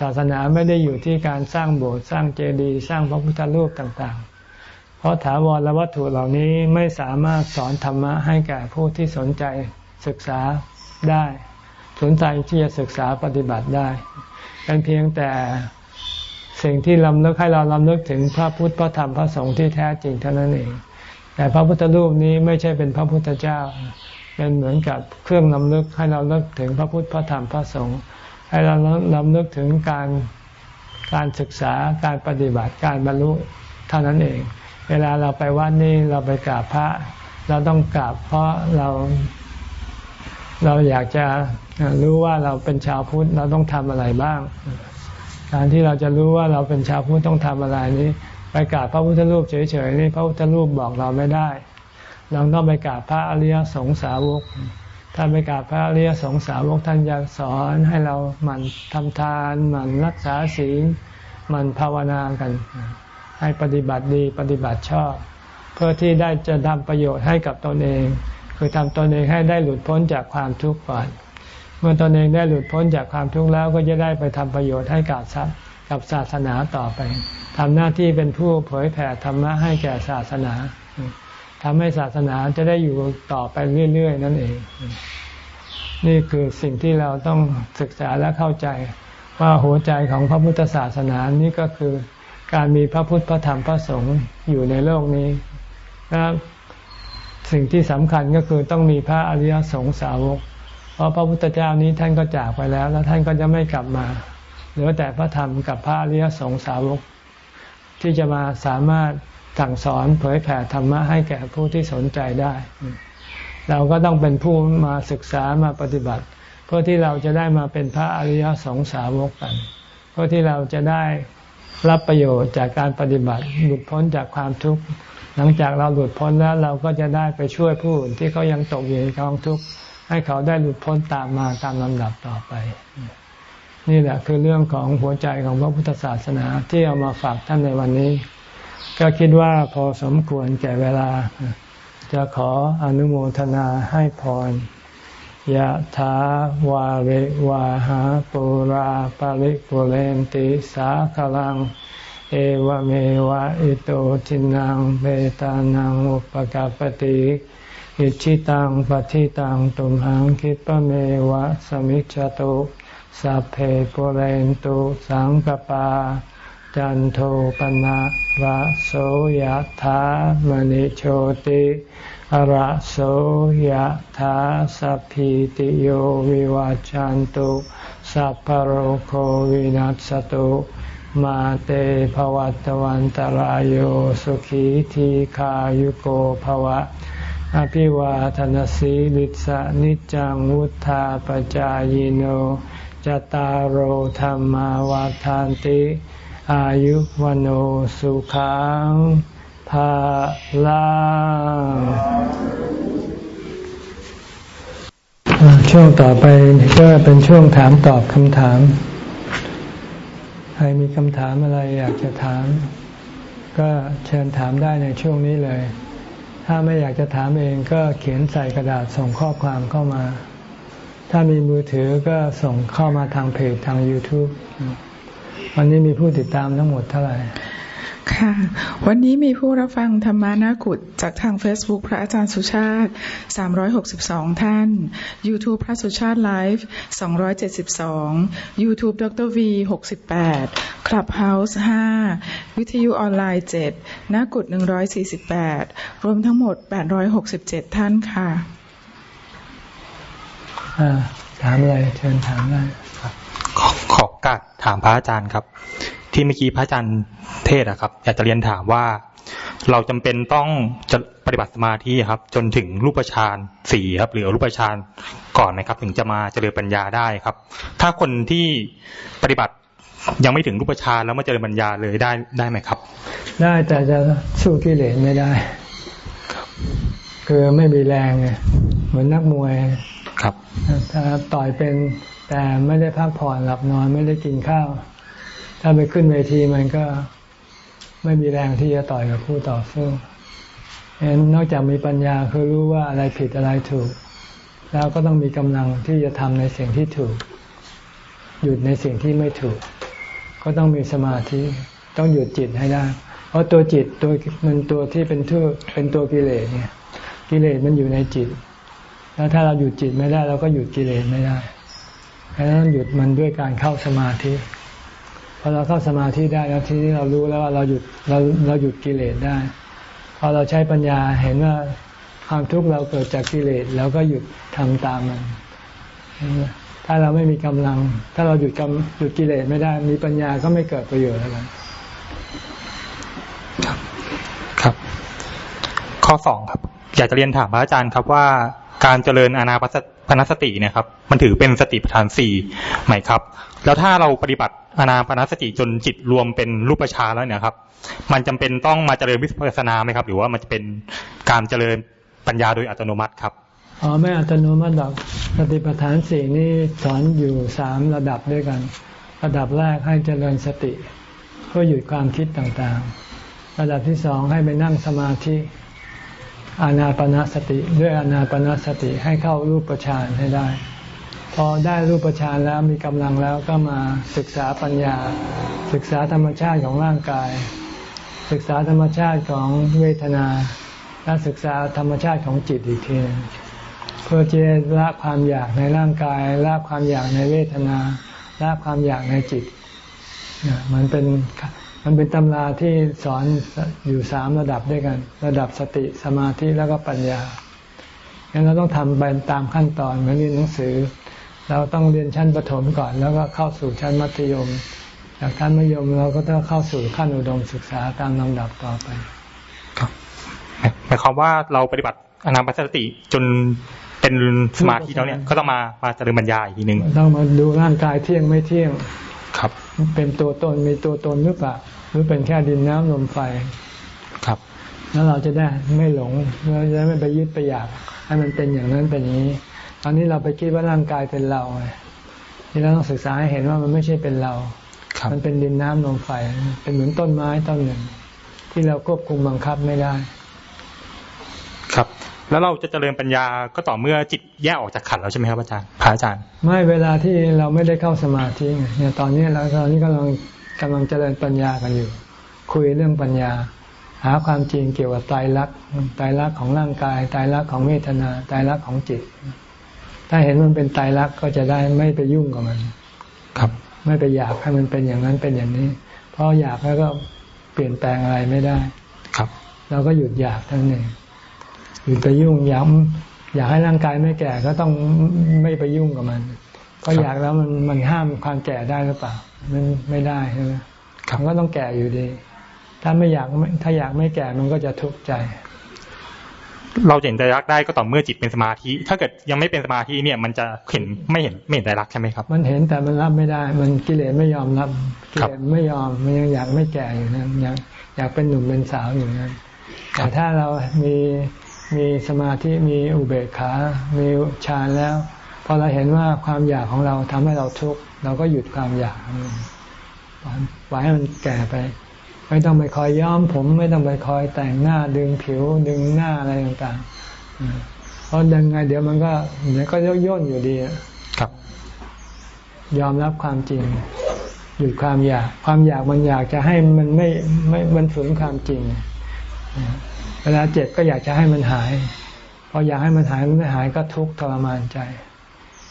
ศาสนาไม่ได้อยู่ที่การสร้างโบสถ์สร้างเจดีย์สร้างพระพุทธรูปต่างๆ เพราะถาวรและวัตถุเหล่านี้ไม่สามารถสอนธรรมะให้แก่ผู้ที่สนใจศึกษาได้สนใจที่จะศึกษาปฏิบัติได้เป็นเพียงแต่สิ่งที่ลำลึกให้เราลำลึกถึงพระพุทธพระธรรมพระสงฆ์ที่แท้จริงเท่านั้นเอง แต่พระพุทธรูปนี้ไม่ใช่เป็นพระพุทธเจ้า เป็นเหมือนกับเครื่องลำลึกให้เราเลิกถึงพระพุทธพระธรรมพระสงฆ์ให้เราลำลึกถึงการการศึกษาการปฏิบัติการบรรลุเท่านั้นเอง เวลาเราไปวัดนี่เราไปกราบพระ เราต้องกราบเพราะเรา เราอยากจะรู้ว่าเราเป็นชาวพุทธเราต้องทำอะไรบ้าง การที่เราจะรู้ว่าเราเป็นชาวพุทธต้องทำอะไรนี้ ไปกราบพระพุทธรูปเฉยๆนี่พระพุทธรูปบอกเราไม่ได้ เราต้องไปกราบพระอริยสงสาวกถ้าไปกราบพระอริยสงสาวกท่านจะสอนให้เราหมั่นทำทานหมั่นรักษาศีลหมั่นภาวนากัน ให้ปฏิบัติดีปฏิบัติชอบ เพื่อที่ได้จะทำประโยชน์ให้กับตนเอง คือทำตนเองให้ได้หลุดพ้นจากความทุกข์ก่อน เมื่อตนเองได้หลุดพ้นจากความทุกข์แล้วก็จะได้ไปทำประโยชน์ให้กับทรัพย์กับศาสนาต่อไปทำหน้าที่เป็นผู้เผยแผ่ธรรมะให้แก่ศาสนา ทำให้ศาสนาจะได้อยู่ต่อไปเรื่อยๆ นั่นเอง นี่คือสิ่งที่เราต้องศึกษาและเข้าใจ ว่าหัวใจของพระพุทธศาสนานี่ก็คือการมีพระพุทธพระธรรมพระสงฆ์อยู่ในโลกนี้และสิ่งที่สำคัญก็คือต้องมีพระอริยสงสาวก เพราะพระพุทธเจ้านี้ท่านก็จากไปแล้ว แล้วท่านก็จะไม่กลับมาเหลือแต่พระธรรมกับพระอริยสงสาวก ที่จะมาสามารถ สั่งสอนเผยแผ่ธรรมะให้แก่ผู้ที่สนใจได้ เราก็ต้องเป็นผู้มาศึกษามาปฏิบัติ เพื่อที่เราจะได้มาเป็นพระอริยสงสาวกกัน เพื่อที่เราจะได้รับประโยชน์จากการปฏิบัติหลุดพ้นจากความทุกข์หลังจากเราหลุดพ้นแล้วเราก็จะได้ไปช่วยผู้อื่นที่เขายังตกอยู่ในกองทุกข์ให้เขาได้หลุดพ้นตามมาตามลำดับต่อไป นี่แหละคือเรื่องของหัวใจของพระพุทธศาสนาที่เอามาฝากท่านในวันนี้ ก็คิดว่าพอสมควรแก่เวลา จะขออนุโมทนาให้พรยะถาวาริวาหาปุราปาริปุเรนติสาคลัง เอวเมวะอิโตทินังเบตานังอุปกาปติอิชิตังปฏิตังตุมหังคิปเมวะสมิจจตุสัพเพปุเรนตุสังกปา จันโทปนะระโสยธามณิโชติระโสยธาสัพพิติโยวิวาจันตุสัพพโรโควินัสตุมาเตภวัตวันตารโยสุขีทีขายุโกภวะ อภิวาทนสีลิสะนิจังวุธาปจายโนจตารโธรรมวาทานติ อายุวโนสุขังภาลังช่วงต่อไปก็เป็นช่วงถามตอบคำถาม ใครมีคำถามอะไรอยากจะถาม ก็เชิญถามได้ในช่วงนี้เลย ถ้าไม่อยากจะถามเองก็เขียนใส่กระดาษส่งข้อความเข้ามา ถ้ามีมือถือก็ส่งเข้ามาทางเพจทาง YouTube วันนี้มีผู้ติดตามทั้งหมดเท่าไหร่ ค่ะ วันนี้มีผู้รับฟังธรรมานากุฏจากทาง Facebook พระอาจารย์สุชาติ 362 ท่าน YouTube พระสุชาติไลฟ์ 272 YouTube ดร V 68 Clubhouse 5 วิทยุออนไลน์ 7นากุฏ148 รวมทั้งหมด 867 ท่านค่ะถามอะไรเชิญถามได้ ขอขอกัดถามพระอาจารย์ครับ ที่เมื่อกี้พระอาจารย์เทศอะครับอยากจะเรียนถามว่า เราจำเป็นต้องจะปฏิบัติสมาธิครับ จนถึงรูปฌานสี่ครับ หรือรูปฌานก่อนไหมครับ ถึงจะมาเจริญปัญญาได้ครับ ถ้าคนที่ปฏิบัติยังไม่ถึงรูปฌานแล้วมาเจริญปัญญาเลยได้ได้ไหมครับ ได้แต่จะสู้กิเลสไม่ได้ คือไม่มีแรงไงเหมือนนักมวยครับถ้าต่อยเป็น แต่ไม่ได้พักผ่อนหลับนอนไม่ได้กินข้าว ถ้าไปขึ้นเวทีมันก็ไม่มีแรงที่จะต่อยกับผู้ต่อสู้เห็นนอกจากมีปัญญาคือรู้ว่าอะไรผิดอะไรถูก แล้วก็ต้องมีกำลังที่จะทำในสิ่งที่ถูก หยุดในสิ่งที่ไม่ถูก ก็ต้องมีสมาธิต้องหยุดจิตให้ได้ เพราะตัวจิตตัวมันตัวที่เป็นทั่วเป็นตัวกิเลสเนี่ย กิเลสมันอยู่ในจิต แล้วถ้าเราหยุดจิตไม่ได้ เราก็หยุดกิเลสไม่ได้ ดังนั้นหยุดมันด้วยการเข้าสมาธิพอเราเข้าสมาธิได้แล้วทีนี้เรารู้แล้วว่าเราหยุดเราเราหยุดกิเลสได้ พอเราใช้ปัญญาเห็นว่าความทุกข์เราเกิดจากกิเลสเราก็หยุดทำตามมัน ถ้าเราไม่มีกำลัง ถ้าเราหยุดกำหยุดกิเลสไม่ได้ มีปัญญาก็ไม่เกิดประโยชน์อะไรครับครับข้อสองครับ อยากจะเรียนถามพระอาจารย์ครับว่าการเจริญอานาป นสติเนี่ยครับ มันถือเป็นสติปัฏฐานสี่ไหมครับ แล้วถ้าเราปฏิบัติอานาปนสติจนจิตรวมเป็นรูปฌานแล้วเนี่ยครับ มันจำเป็นต้องมาเจริญวิปัสสนาไหมครับ หรือว่ามันจะเป็นการเจริญปัญญาโดยอัตโนมัติครับอ๋อไม่อัตโนมัติหรอกสติปัฏฐานสี่นี่สอนอยู่สามระดับด้วยกัน ระดับแรกให้เจริญสติ เพื่อหยุดความคิดต่างๆ ระดับที่สองให้ไปนั่งสมาธิ อานาปนาสติด้วยอานาปนาสติให้เข้ารูปฌานให้ได้ พอได้รูปฌานแล้วมีกำลังแล้วก็มาศึกษาปัญญา ศึกษาธรรมชาติของร่างกาย ศึกษาธรรมชาติของเวทนา และศึกษาธรรมชาติของจิตอีกทีเพื่อจะละความอยากในร่างกายละความอยากในเวทนาละความอยากในจิตมันเป็น มันเป็นตำราที่สอนอยู่สามระดับด้วยกัน ระดับสติสมาธิแล้วก็ปัญญางั้นเราต้องทำไปตามขั้นตอนเหมือนเรียนหนังสือ เราต้องเรียนชั้นประถมก่อน แล้วก็เข้าสู่ชั้นมัธยม จากชั้นมัธยมเราก็ต้องเข้าสู่ขั้นอุดมศึกษาตามลำดับต่อไปครับหมายความว่าเราปฏิบัติอนาปสติจนเป็นสมาธิแล้วเนี่ยก็ต้องมามาเจริญปัญญาอีกทีหนึ่งต้องมาดูร่างกายเที่ยงไม่เที่ยงครับ เป็นตัวตนมีตัวตนหรือเปล่า หรือเป็นแค่ดินน้ำลมไฟ ครับ แล้วเราจะได้ไม่หลงเราจะไม่ไปยึดไปอยากให้มันเป็นอย่างนั้นเป็นอย่างนี้ ตอนนี้เราไปคิดว่าร่างกายเป็นเราที่เราต้องศึกษาให้เห็นว่ามันไม่ใช่เป็นเรามันเป็นดินน้ำลมไฟ เป็นเหมือนต้นไม้ต้นหนึ่ง ที่เราควบคุมบังคับไม่ได้ ครับ แล้วเราจะเจริญปัญญาก็ต่อเมื่อจิตแยกออกจากขันแล้วใช่ไหมครับอาจารย์พระอาจารย์ ไม่เวลาที่เราไม่ได้เข้าสมาธิไงเนี่ยตอนนี้เราตอนนี้กำลัง กำลังเจริญปัญญากันอยู่ คุยเรื่องปัญญา หาความจริงเกี่ยวกับไตรลักษณ์ไตรลักษณ์ของร่างกายไตรลักษณ์ของเวทนาไตรลักษณ์ของจิต ถ้าเห็นมันเป็นไตรลักษณ์ก็จะได้ไม่ไปยุ่งกับมัน ครับไม่ไปอยากให้มันเป็นอย่างนั้นเป็นอย่างนี้ เพราะอยากแล้วก็เปลี่ยนแปลงอะไรไม่ได้ ครับ เราก็หยุดอยากทั้งนี้หยุดไปยุ่งอยากอยากให้ร่างกายไม่แก่ก็ต้องไม่ไปยุ่งกับมัน เพราะอยากแล้วมันมันห้ามความแก่ได้หรือเปล่า มันไม่ได้ใช่ไหมมันก็ต้องแก่อยู่ดี ถ้าไม่อยากถ้าอยากไม่แก่มันก็จะทุกข์ใจ เราเห็นใจรักได้ก็ต่อเมื่อจิตเป็นสมาธิ ถ้าเกิดยังไม่เป็นสมาธิเนี่ย มันจะเห็นไม่เห็นไม่เห็นใจรักใช่ไหมครับ มันเห็นแต่มันรับไม่ได้ มันกิเลสไม่ยอมรับกิครับเลสไม่ยอมมันยังอยากไม่แก่อยู่นะอยากอยากเป็นหนุ่มเป็นสาวอยู่นั้นแต่ถ้าเรามีมีสมาธิมีอุเบกขา มีฌานแล้ว พอเราเห็นว่าความอยากของเราทำให้เราทุกข์เราก็หยุดความอยากปล่อยให้มันแก่ไป ไม่ต้องไปคอยย้อมผม ไม่ต้องไปคอยแต่งหน้าดึงผิวดึงหน้าอะไรต่างๆเพราะยังไง เดี๋ยวมันก็เดี๋ยวก็ย่นอยู่ดีอะครับ ยอมรับความจริง หยุดความอยาก ความอยากมันอยากจะให้มันไม่ไม่มันฝืนความจริงเวลาเจ็บก็อยากจะให้มันหาย พออยากให้มันหายมันไม่หายก็ทุกข์ทรมานใจ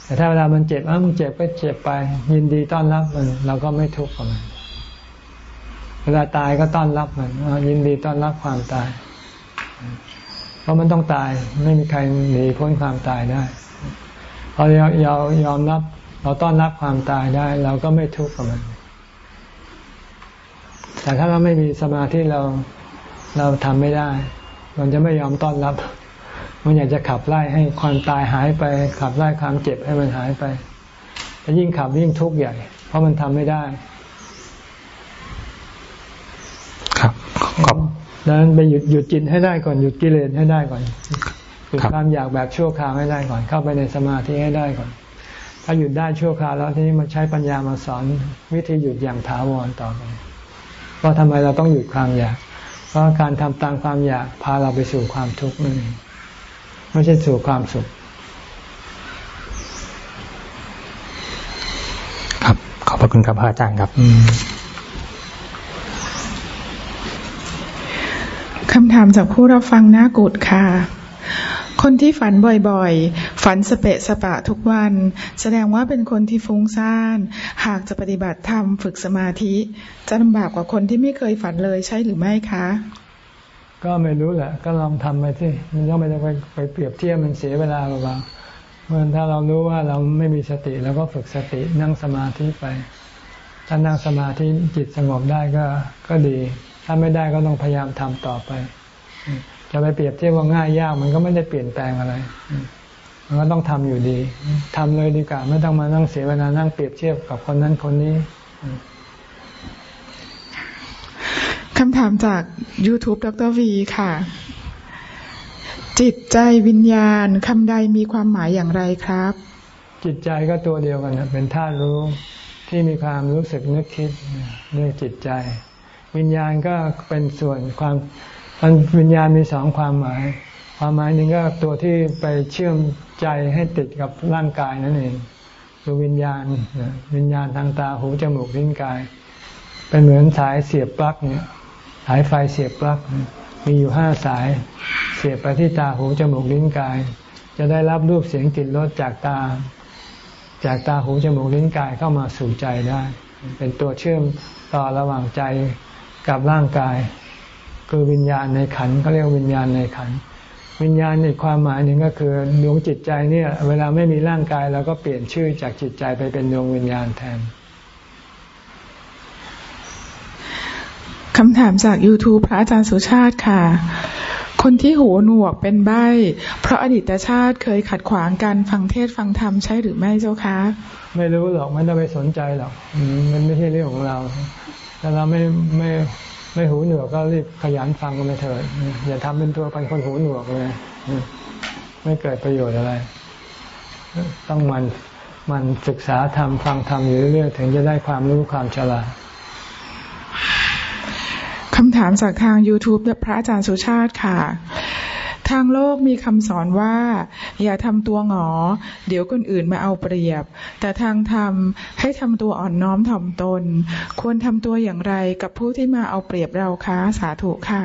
แต่ถ้าเวลามันเจ็บอ้ามันเจ็บก็เจ็บไป ยินดีต้อนรับมัน เราก็ไม่ทุกข์กับมัน เวลาตายก็ต้อนรับมันยินดีต้อนรับความตาย เพราะมันต้องตายไม่มีใครหนีพ้นความตายได้พอเรายยอมรับ เราต้อนรับความตายได้ เราก็ไม่ทุกข์กับมัน แต่ถ้าเราไม่มีสมาธิเราเราทำไม่ได้ มันจะไม่ยอมต้อนรับ มันอยากจะขับไล่ให้ความตายหายไป ขับไล่ความเจ็บให้มันหายไปแต่ยิ่งขับยิ่งทุกข์ใหญ่ เพราะมันทำไม่ได้ ครับขอบดังนั้นไปหยุดหยุดจิตให้ได้ก่อนหยุดกิเลสให้ได้ก่อนหยุดครับความอยากแบบชั่วคราวให้ได้ก่อน เข้าไปในสมาธิให้ได้ก่อน ถ้าหยุดได้ชั่วคราวแล้วทีนี้มาใช้ปัญญามาสอนวิธีหยุดอย่างถาวรต่อไปว่าทำไมเราต้องหยุดความอยาก เพราะการทำตามความอยากพาเราไปสู่ความทุกข์นั่นเอง ไม่ใช่สู่ความสุข ครับ ขอบพระคุณครับพระอาจารย์ครับคำถามจากผู้รับฟังหน้ากุดค่ะคนที่ฝันบ่อยๆ ฝันสเปะสปะทุกวัน แสดงว่าเป็นคนที่ฟุ้งซ่าน หากจะปฏิบัติธรรมฝึกสมาธิ จะลำบากกว่าคนที่ไม่เคยฝันเลยใช่หรือไม่คะ ก็ไม่รู้แหละ ก็ลองทำไปที่มันต้องไปไปเปรียบเทียบมันเสียเวลาเปล่าเมื่อถ้าเรารู้ว่าเราไม่มีสติเราก็ฝึกสตินั่งสมาธิไป ถ้านั่งสมาธิจิตสงบได้ก็ก็ดี ถ้าไม่ได้ก็ต้องพยายามทำต่อไป จะไปเปรียบเทียบว่าง่ายยากมันก็ไม่ได้เปลี่ยนแปลงอะไร มันก็ต้องทำอยู่ดีทำเลยดีกว่าไม่ต้องมานั่งเสียเวลานั่งเปรียบเทียบกับคนนั้นคนนี้ คำถามจาก YouTube ดรวีค่ะ จิตใจวิญญาณคำใดมีความหมายอย่างไรครับ จิตใจก็ตัวเดียวกันนะเป็นธาตุรู้ที่มีความรู้สึกนึกคิดเรื่องจิตใจ วิญญาณก็เป็นส่วนความมันวิญญาณมีสองความหมาย ความหมายหนึ่งก็ตัวที่ไปเชื่อมใจให้ติดกับร่างกายนั่นเองคือวิญญาณวิญญาณทางตาหูจมูกลิ้นกาย เป็นเหมือนสายเสียบปลั๊กเนี่ย สายไฟเสียบปลั๊กมีอยู่ห้าสาย เสียบไปที่ตาหูจมูกลิ้นกาย จะได้รับรูปเสียงกลิ่นรสจากตา จากตาหูจมูกลิ้นกายเข้ามาสู่ใจได้ เป็นตัวเชื่อมต่อระหว่างใจกับร่างกาย คือวิญญาณในขันเขาเรียกวิญญาณในขัน วิญญาณในความหมายหนึ่งก็คือดวงจิตใจเนี่ย เวลาไม่มีร่างกายเราก็เปลี่ยนชื่อจากจิตใจไปเป็นดวงวิญญาณแทน คำถามจาก YouTube พระอาจารย์สุชาติค่ะ คนที่หูหนวกเป็นใบเพราะอดีตชาติเคยขัดขวางการฟังเทศฟังธรรมใช่หรือไม่เจ้าคะ ไม่รู้หรอกไม่ต้องไปสนใจหรอกมันไม่ใช่เรื่องของเราถ้าเราไม่ไม่ไม่หูหนวกก็รีบขยันฟังกันไปเถิดอย่าทำเป็นตัวเป็นคนหูหนวกเลยไม่เกิดประโยชน์อะไร ต้องมันมันศึกษาธรรมฟังธรรมอยู่เรื่อยๆถึงจะได้ความรู้ความฉลาด คำถามจากทาง YouTube พระอาจารย์สุชาติค่ะ ทางโลกมีคำสอนว่า อย่าทำตัวหงอ เดี๋ยวคนอื่นมาเอาเปรียบ แต่ทางธรรมให้ทำตัวอ่อนน้อมถ่อมตน ควรทำตัวอย่างไรกับผู้ที่มาเอาเปรียบเราคะสาธุค่ะ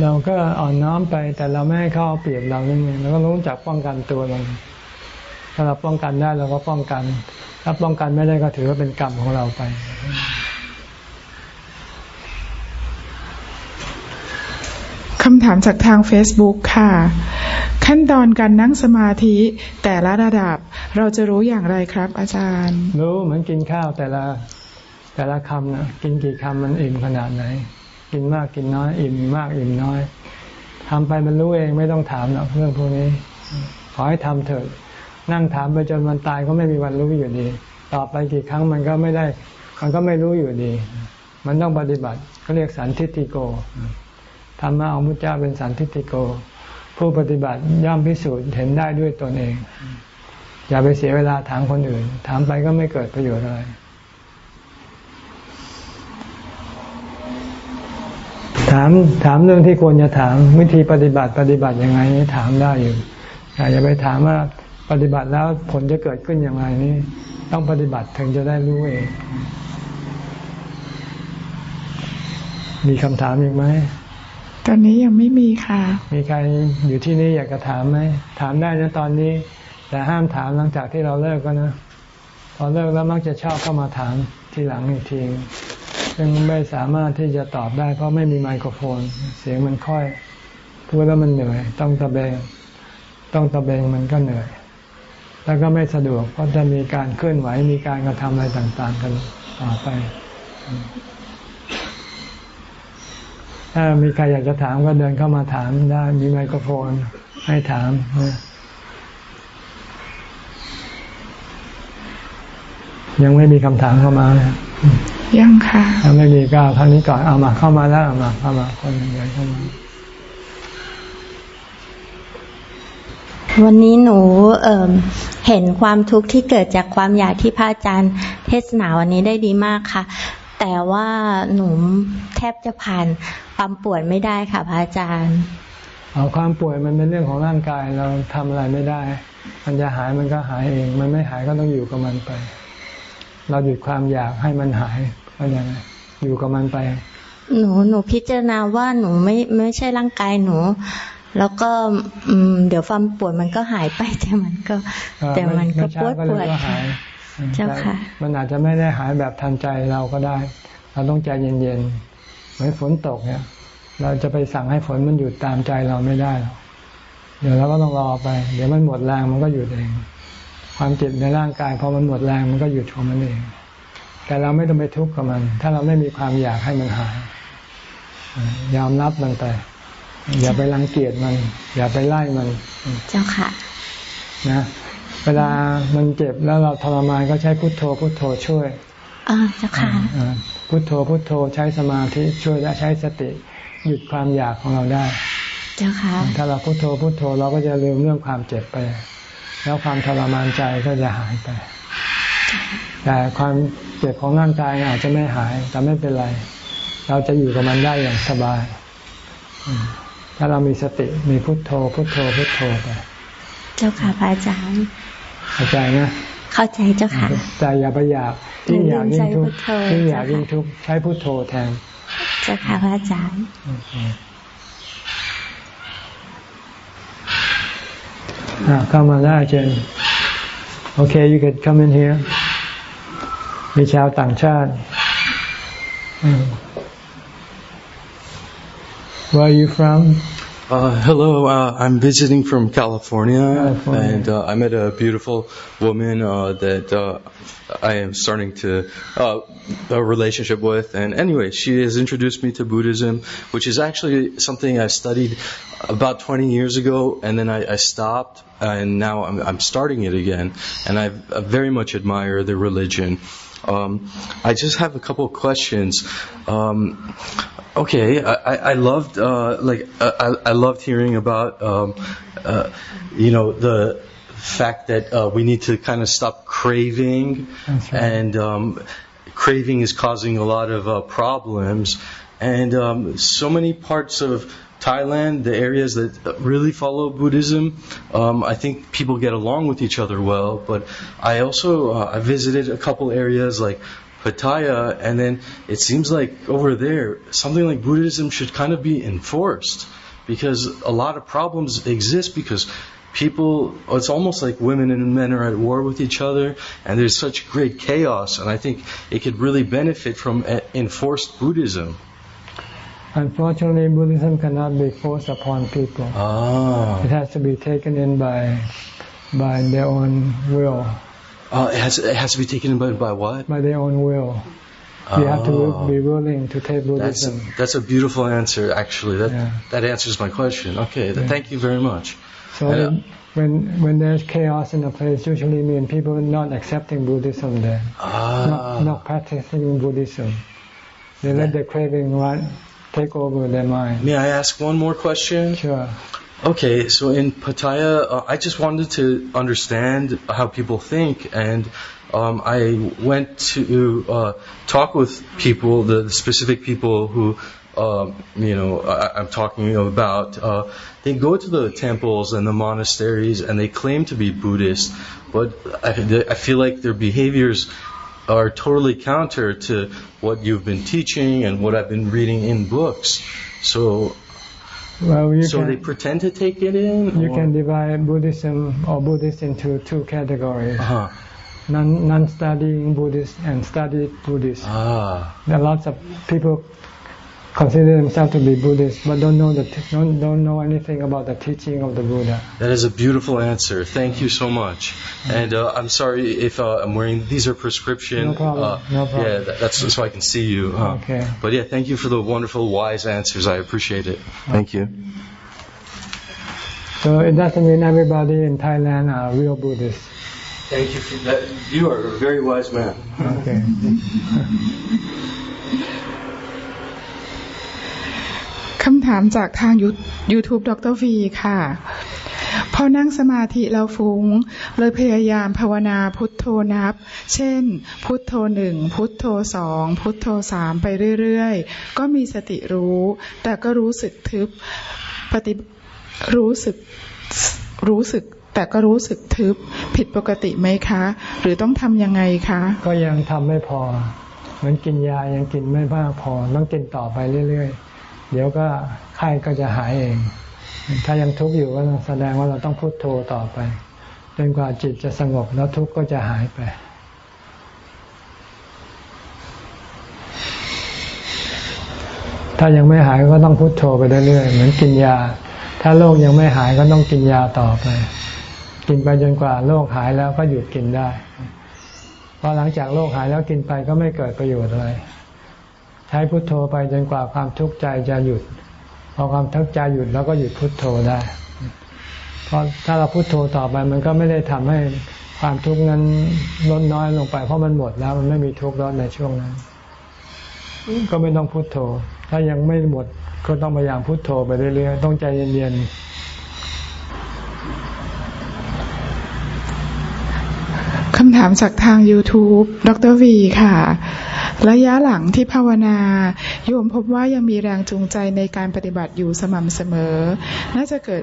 เราก็อ่อนน้อมไปแต่เราไม่ให้เขาเอาเปรียบเรานั่นเองเราก็รู้จักป้องกันตัวเราถ้าเราป้องกันได้เราก็ป้องกัน ถ้าป้องกันไม่ได้ก็ถือว่าเป็นกรรมของเราไป คำถามจากทาง Facebook ค่ะ ขั้นตอนการนั่งสมาธิแต่ละระดับเราจะรู้อย่างไรครับ อาจารย์ รู้เหมือนกินข้าวแต่ละแต่ละคำนะกินกี่คำมันอิ่มขนาดไหน กินมากกินน้อย อิ่มมากอิ่มน้อยทำไปมันรู้เองไม่ต้องถามหรอกเรื่องพวกนี้ ขอให้ทำเถิดนั่งถามไปจนมันตายก็ไม่มีวันรู้อยู่ดี ต่อไปกี่ครั้งมันก็ไม่ได้ มันก็ไม่รู้อยู่ดี มันต้องปฏิบัติก็เรียกสันทิฏฐิโก ธรรมะของพุทธเจ้าเป็นสันทิฏฐิโก ผู้ปฏิบัติย่อมพิสูจน์เห็นได้ด้วยตนเอง อย่าไปเสียเวลาถามคนอื่น ถามไปก็ไม่เกิดประโยชน์อะไรถามถามเรื่องที่ควรจะถามวิธีปฏิบัติปฏิบัติยังไงนี่ถามได้อยู่อย่าไปถามว่าปฏิบัติแล้วผลจะเกิดขึ้นอย่างไรนี่ต้องปฏิบัติถึงจะได้รู้เอง มีคำถามอีกไหม ตอนนี้ยังไม่มีค่ะ มีใครอยู่ที่นี่อยากจะถามไหม ถามได้นะตอนนี้ แต่ห้ามถามหลังจากที่เราเลิกก็นะ พอเลิกแล้วมักจะชอบเข้ามาถามทีหลังอีกทีซึ่งไม่สามารถที่จะตอบได้เพราะไม่มีไมโครโฟน เสียงมันค่อย พูดแล้วมันเหนื่อย ต้องตะเบง ต้องตะเบงมันก็เหนื่อย แล้วก็ไม่สะดวกเพราะจะมีการเคลื่อนไหวมีการกระทำอะไรต่าง ๆ กันต่อไป ถ้ามีใครอยากจะถามก็เดินเข้ามาถามได้มีไมโครโฟนให้ถามยังไม่มีคำถามเข้ามายังค่ะยังไม่มีก็เท่านี้ก่อนเอามาเข้ามาแล้วเอามาเข้ามาคนเดียวเข้ามาวันนี้หนูเเห็นความทุกข์ที่เกิดจากความอยากที่พระอาจารย์เทศนาวันนี้ได้ดีมากค่ะ แต่ว่าหนูแทบจะผ่านความปวดไม่ได้ค่ะพระอาจารย์เอาความป่วยมันเป็นเรื่องของร่างกายเราทำอะไรไม่ได้ มันจะหายมันก็หายเอง มันไม่หายก็ต้องอยู่กับมันไป เราหยุดความอยากให้มันหายก็ยังไงอยู่กับมันไป หนูหนูพิจารณาว่าหนูไม่ไม่ใช่ร่างกายหนู แล้วก็อืมเดี๋ยวความปวดมันก็หายไปแต่มันก็ แต่มันก็ปวดปวด เจ้าค่ะ มันอาจจะไม่ได้หายแบบทันใจเราก็ได้ เราต้องใจเย็นเหมือนฝนตกเนี่ย เราจะไปสั่งให้ฝนมันหยุดตามใจเราไม่ได้หรอกเดี๋ยวเราก็ต้องรอไป เดี๋ยวมันหมดแรงมันก็หยุดเอง ความเจ็บในร่างกายพอมันหมดแรงมันก็หยุดของมันเอง แต่เราไม่ต้องไปทุกข์กับมัน ถ้าเราไม่มีความอยากให้มันหาย ยอมรับมันไป อย่าไปรังเกียจมัน อย่าไปไล่มัน เจ้าค่ะ นะ เวลามันเจ็บแล้วเราทรมานก็ใช้พุทโธพุทโธช่วยอ่าเจ้าค่ะพุทโธพุทโธใช้สมาธิช่วยและใช้สติ หยุดความอยากของเราได้ เจ้าค่ะ ถ้าเราพุทโธพุทโธเราก็จะลืมเรื่องความเจ็บไป แล้วความทรมานใจก็จะหายไป แต่ความเจ็บของร่างกายอาจจะไม่หายแต่ไม่เป็นไร เราจะอยู่กับมันได้อย่างสบาย ถ้าเรามีสติมีพุทโธพุทโธพุทโธไป เจ้าค่ะพระอาจารย์ เข้าใจนะเข้าใจเจ้าค่ะใจอย่าไปอยากยิ่งอยากยิ่งทุกข์ยิ่งอยากยิ่งทุกข์ใช้พุทโธแทนเจ้าค่ะพระอาจารย์เข้ามาได้เจนโอเค you can come in here มีชาวต่างชาติ Where are you from? Uh, hello, uh, I'm visiting from California, California. and uh, I met a beautiful woman uh, that uh, I am starting to uh, a relationship with. And anyway, she has introduced me to Buddhism, which is actually something I studied about 20 years ago, and then I, I stopped, and now I'm, I'm, starting it again. And I very much admire the religion. Um, I just have a couple of questions. Um, okay, I, I loved uh, like uh, I, I loved hearing about um, uh, you know the fact that uh, we need to kind of stop craving right. and um, craving is causing a lot of uh, problems. And um, so many parts of Thailand, the areas that really follow Buddhism, um, I think people get along with each other well. But I also uh, I visited a couple areas like Pattaya, and then it seems like over there something like Buddhism should kind of be enforced because a lot of problems exist because people it's almost like women and men are at war with each other and there's such great chaos and i think it could really benefit from enforced buddhism. Unfortunately buddhism cannot be forced upon people. Ah. it has to be taken in by by their own will uh, it has it has to be taken by, by what by their own will you have to oh. be willing to take Buddhism. That's, that's a beautiful answer, actually. That yeah. that answers my question. Okay, yeah. thank you very much. So uh, when when there's chaos in a place, usually mean people not accepting Buddhism there, ah. not, not practicing Buddhism. They let the craving run take over their mind. May I ask one more question? Sure. Okay, so in Pattaya, uh, I just wanted to understand how people think, and um, I went to uh, talk with people, the specific people who um, you know, I, am talking about, uh, they go to the temples and the monasteries and they claim to be Buddhist, but I, I feel like their behaviors are totally counter to what you've been teaching and what I've been reading in books. So, well, so can, they pretend to take it in. You or? can divide Buddhism or Buddhist into two categories. Uh-huh. Non, non-studying Buddhist and studied Buddhist. Ah. There are lots of people consider themselves to be Buddhist, but don't know the don't don't know anything about the teaching of the Buddha. That is a beautiful answer. Thank you so much. And uh, I'm sorry if uh, I'm wearing these are prescription. No problem. Uh, no problem. Yeah, that, that's so I can see you. okay. But yeah, thank you for the wonderful, wise answers. I appreciate it. Thank you. So it doesn't mean everybody in Thailand are real Buddhists. Thank you for that. You are a very wise man. Okay. ำถามจากทาง YouTube ดรวีค่ะ พอนั่งสมาธิเราฟุง้ง เลยพยายามภาวนาพุทโธนับ เช่น พุทโธหนึ่งพุทโธสองพุทโธสามไปเรื่อยๆ ก็มีสติรู้ แต่ก็รู้สึกทึบปฏิรู้สึกรู้สึกแต่ก็รู้สึกทึบผิดปกติไหมคะ หรือต้องทำยังไงคะ ก็ยังทำไม่พอ เหมือนกินยายังกินไม่มากพอ ต้องกินต่อไปเรื่อยๆ เดี๋ยวก็ไข้ก็จะหายเอง ถ้ายังทุกข์อยู่ก็แสดงว่าเราต้องพุโทโธต่อไปจนกว่าจิตจะสงบแล้วทุกข์ก็จะหายไป ถ้ายังไม่หายก็ต้องพุโทโธไปเรื่อยๆเหมือนกินยา ถ้าโรคยังไม่หายก็ต้องกินยาต่อไป กินไปจนกว่าโรคหายแล้วก็หยุดกินได้ เพราะหลังจากโรคหายแล้วกินไปก็ไม่เกิดประโยชน์อะไร ใช้พุทโธไปจนกว่าความทุกข์ใจจะหยุด พอความทุกข์ใจหยุดแล้วก็หยุดพุทโธได้เพราะถ้าเราพุทโธต่อไปมันก็ไม่ได้ทำให้ความทุกข์นั้นลดน้อยลงไป เพราะมันหมดแล้วมันไม่มีทุกข์แล้วในช่วงนั้น ก็ไม่ต้องพุทโธ ถ้ายังไม่หมดก็ต้องพยายามพุทโธไปเรื่อยๆต้องใจเย็นๆคำถามจากทาง YouTube ดรวีค่ะ ระยะหลังที่ภาวนาโยมพบว่ายังมีแรงจูงใจในการปฏิบัติอยู่สม่ำเสมอ น่าจะเกิด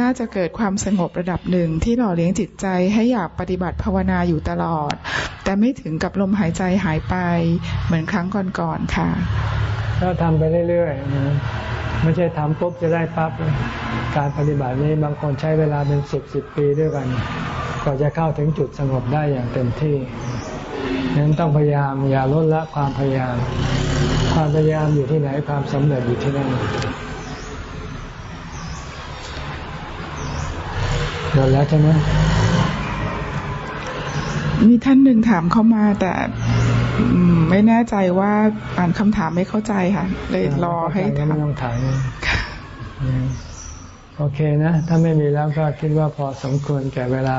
น่าจะเกิดความสงบระดับหนึ่งที่หล่อเลี้ยงจิตใจให้อยากปฏิบัติภาวนาอยู่ตลอด แต่ไม่ถึงกับลมหายใจหายไปเหมือนครั้งก่อนๆค่ะ ก็ทำไปเรื่อยๆไม่ใช่ทำปุ๊บจะได้ปั๊บการปฏิบัตินี้บางคนใช้เวลาเป็นสิบสิบปีด้วยกันก็จะเข้าถึงจุดสงบได้อย่างเต็มที่ นั้นต้องพยายามอย่าลดละความพยายาม ความพยายามอยู่ที่ไหนความสำเร็จอยู่ที่นั่นหมดแล้วใช่ไหมมีท่านหนึ่งถามเข้ามาแต่ไม่แน่ใจว่าอ่านคำถามไม่เข้าใจค่ะ เลยรอให้ถามไม่ต้องถามโอเคนะ ถ้าไม่มีแล้วก็คิดว่าพอสมควรแก่เวลา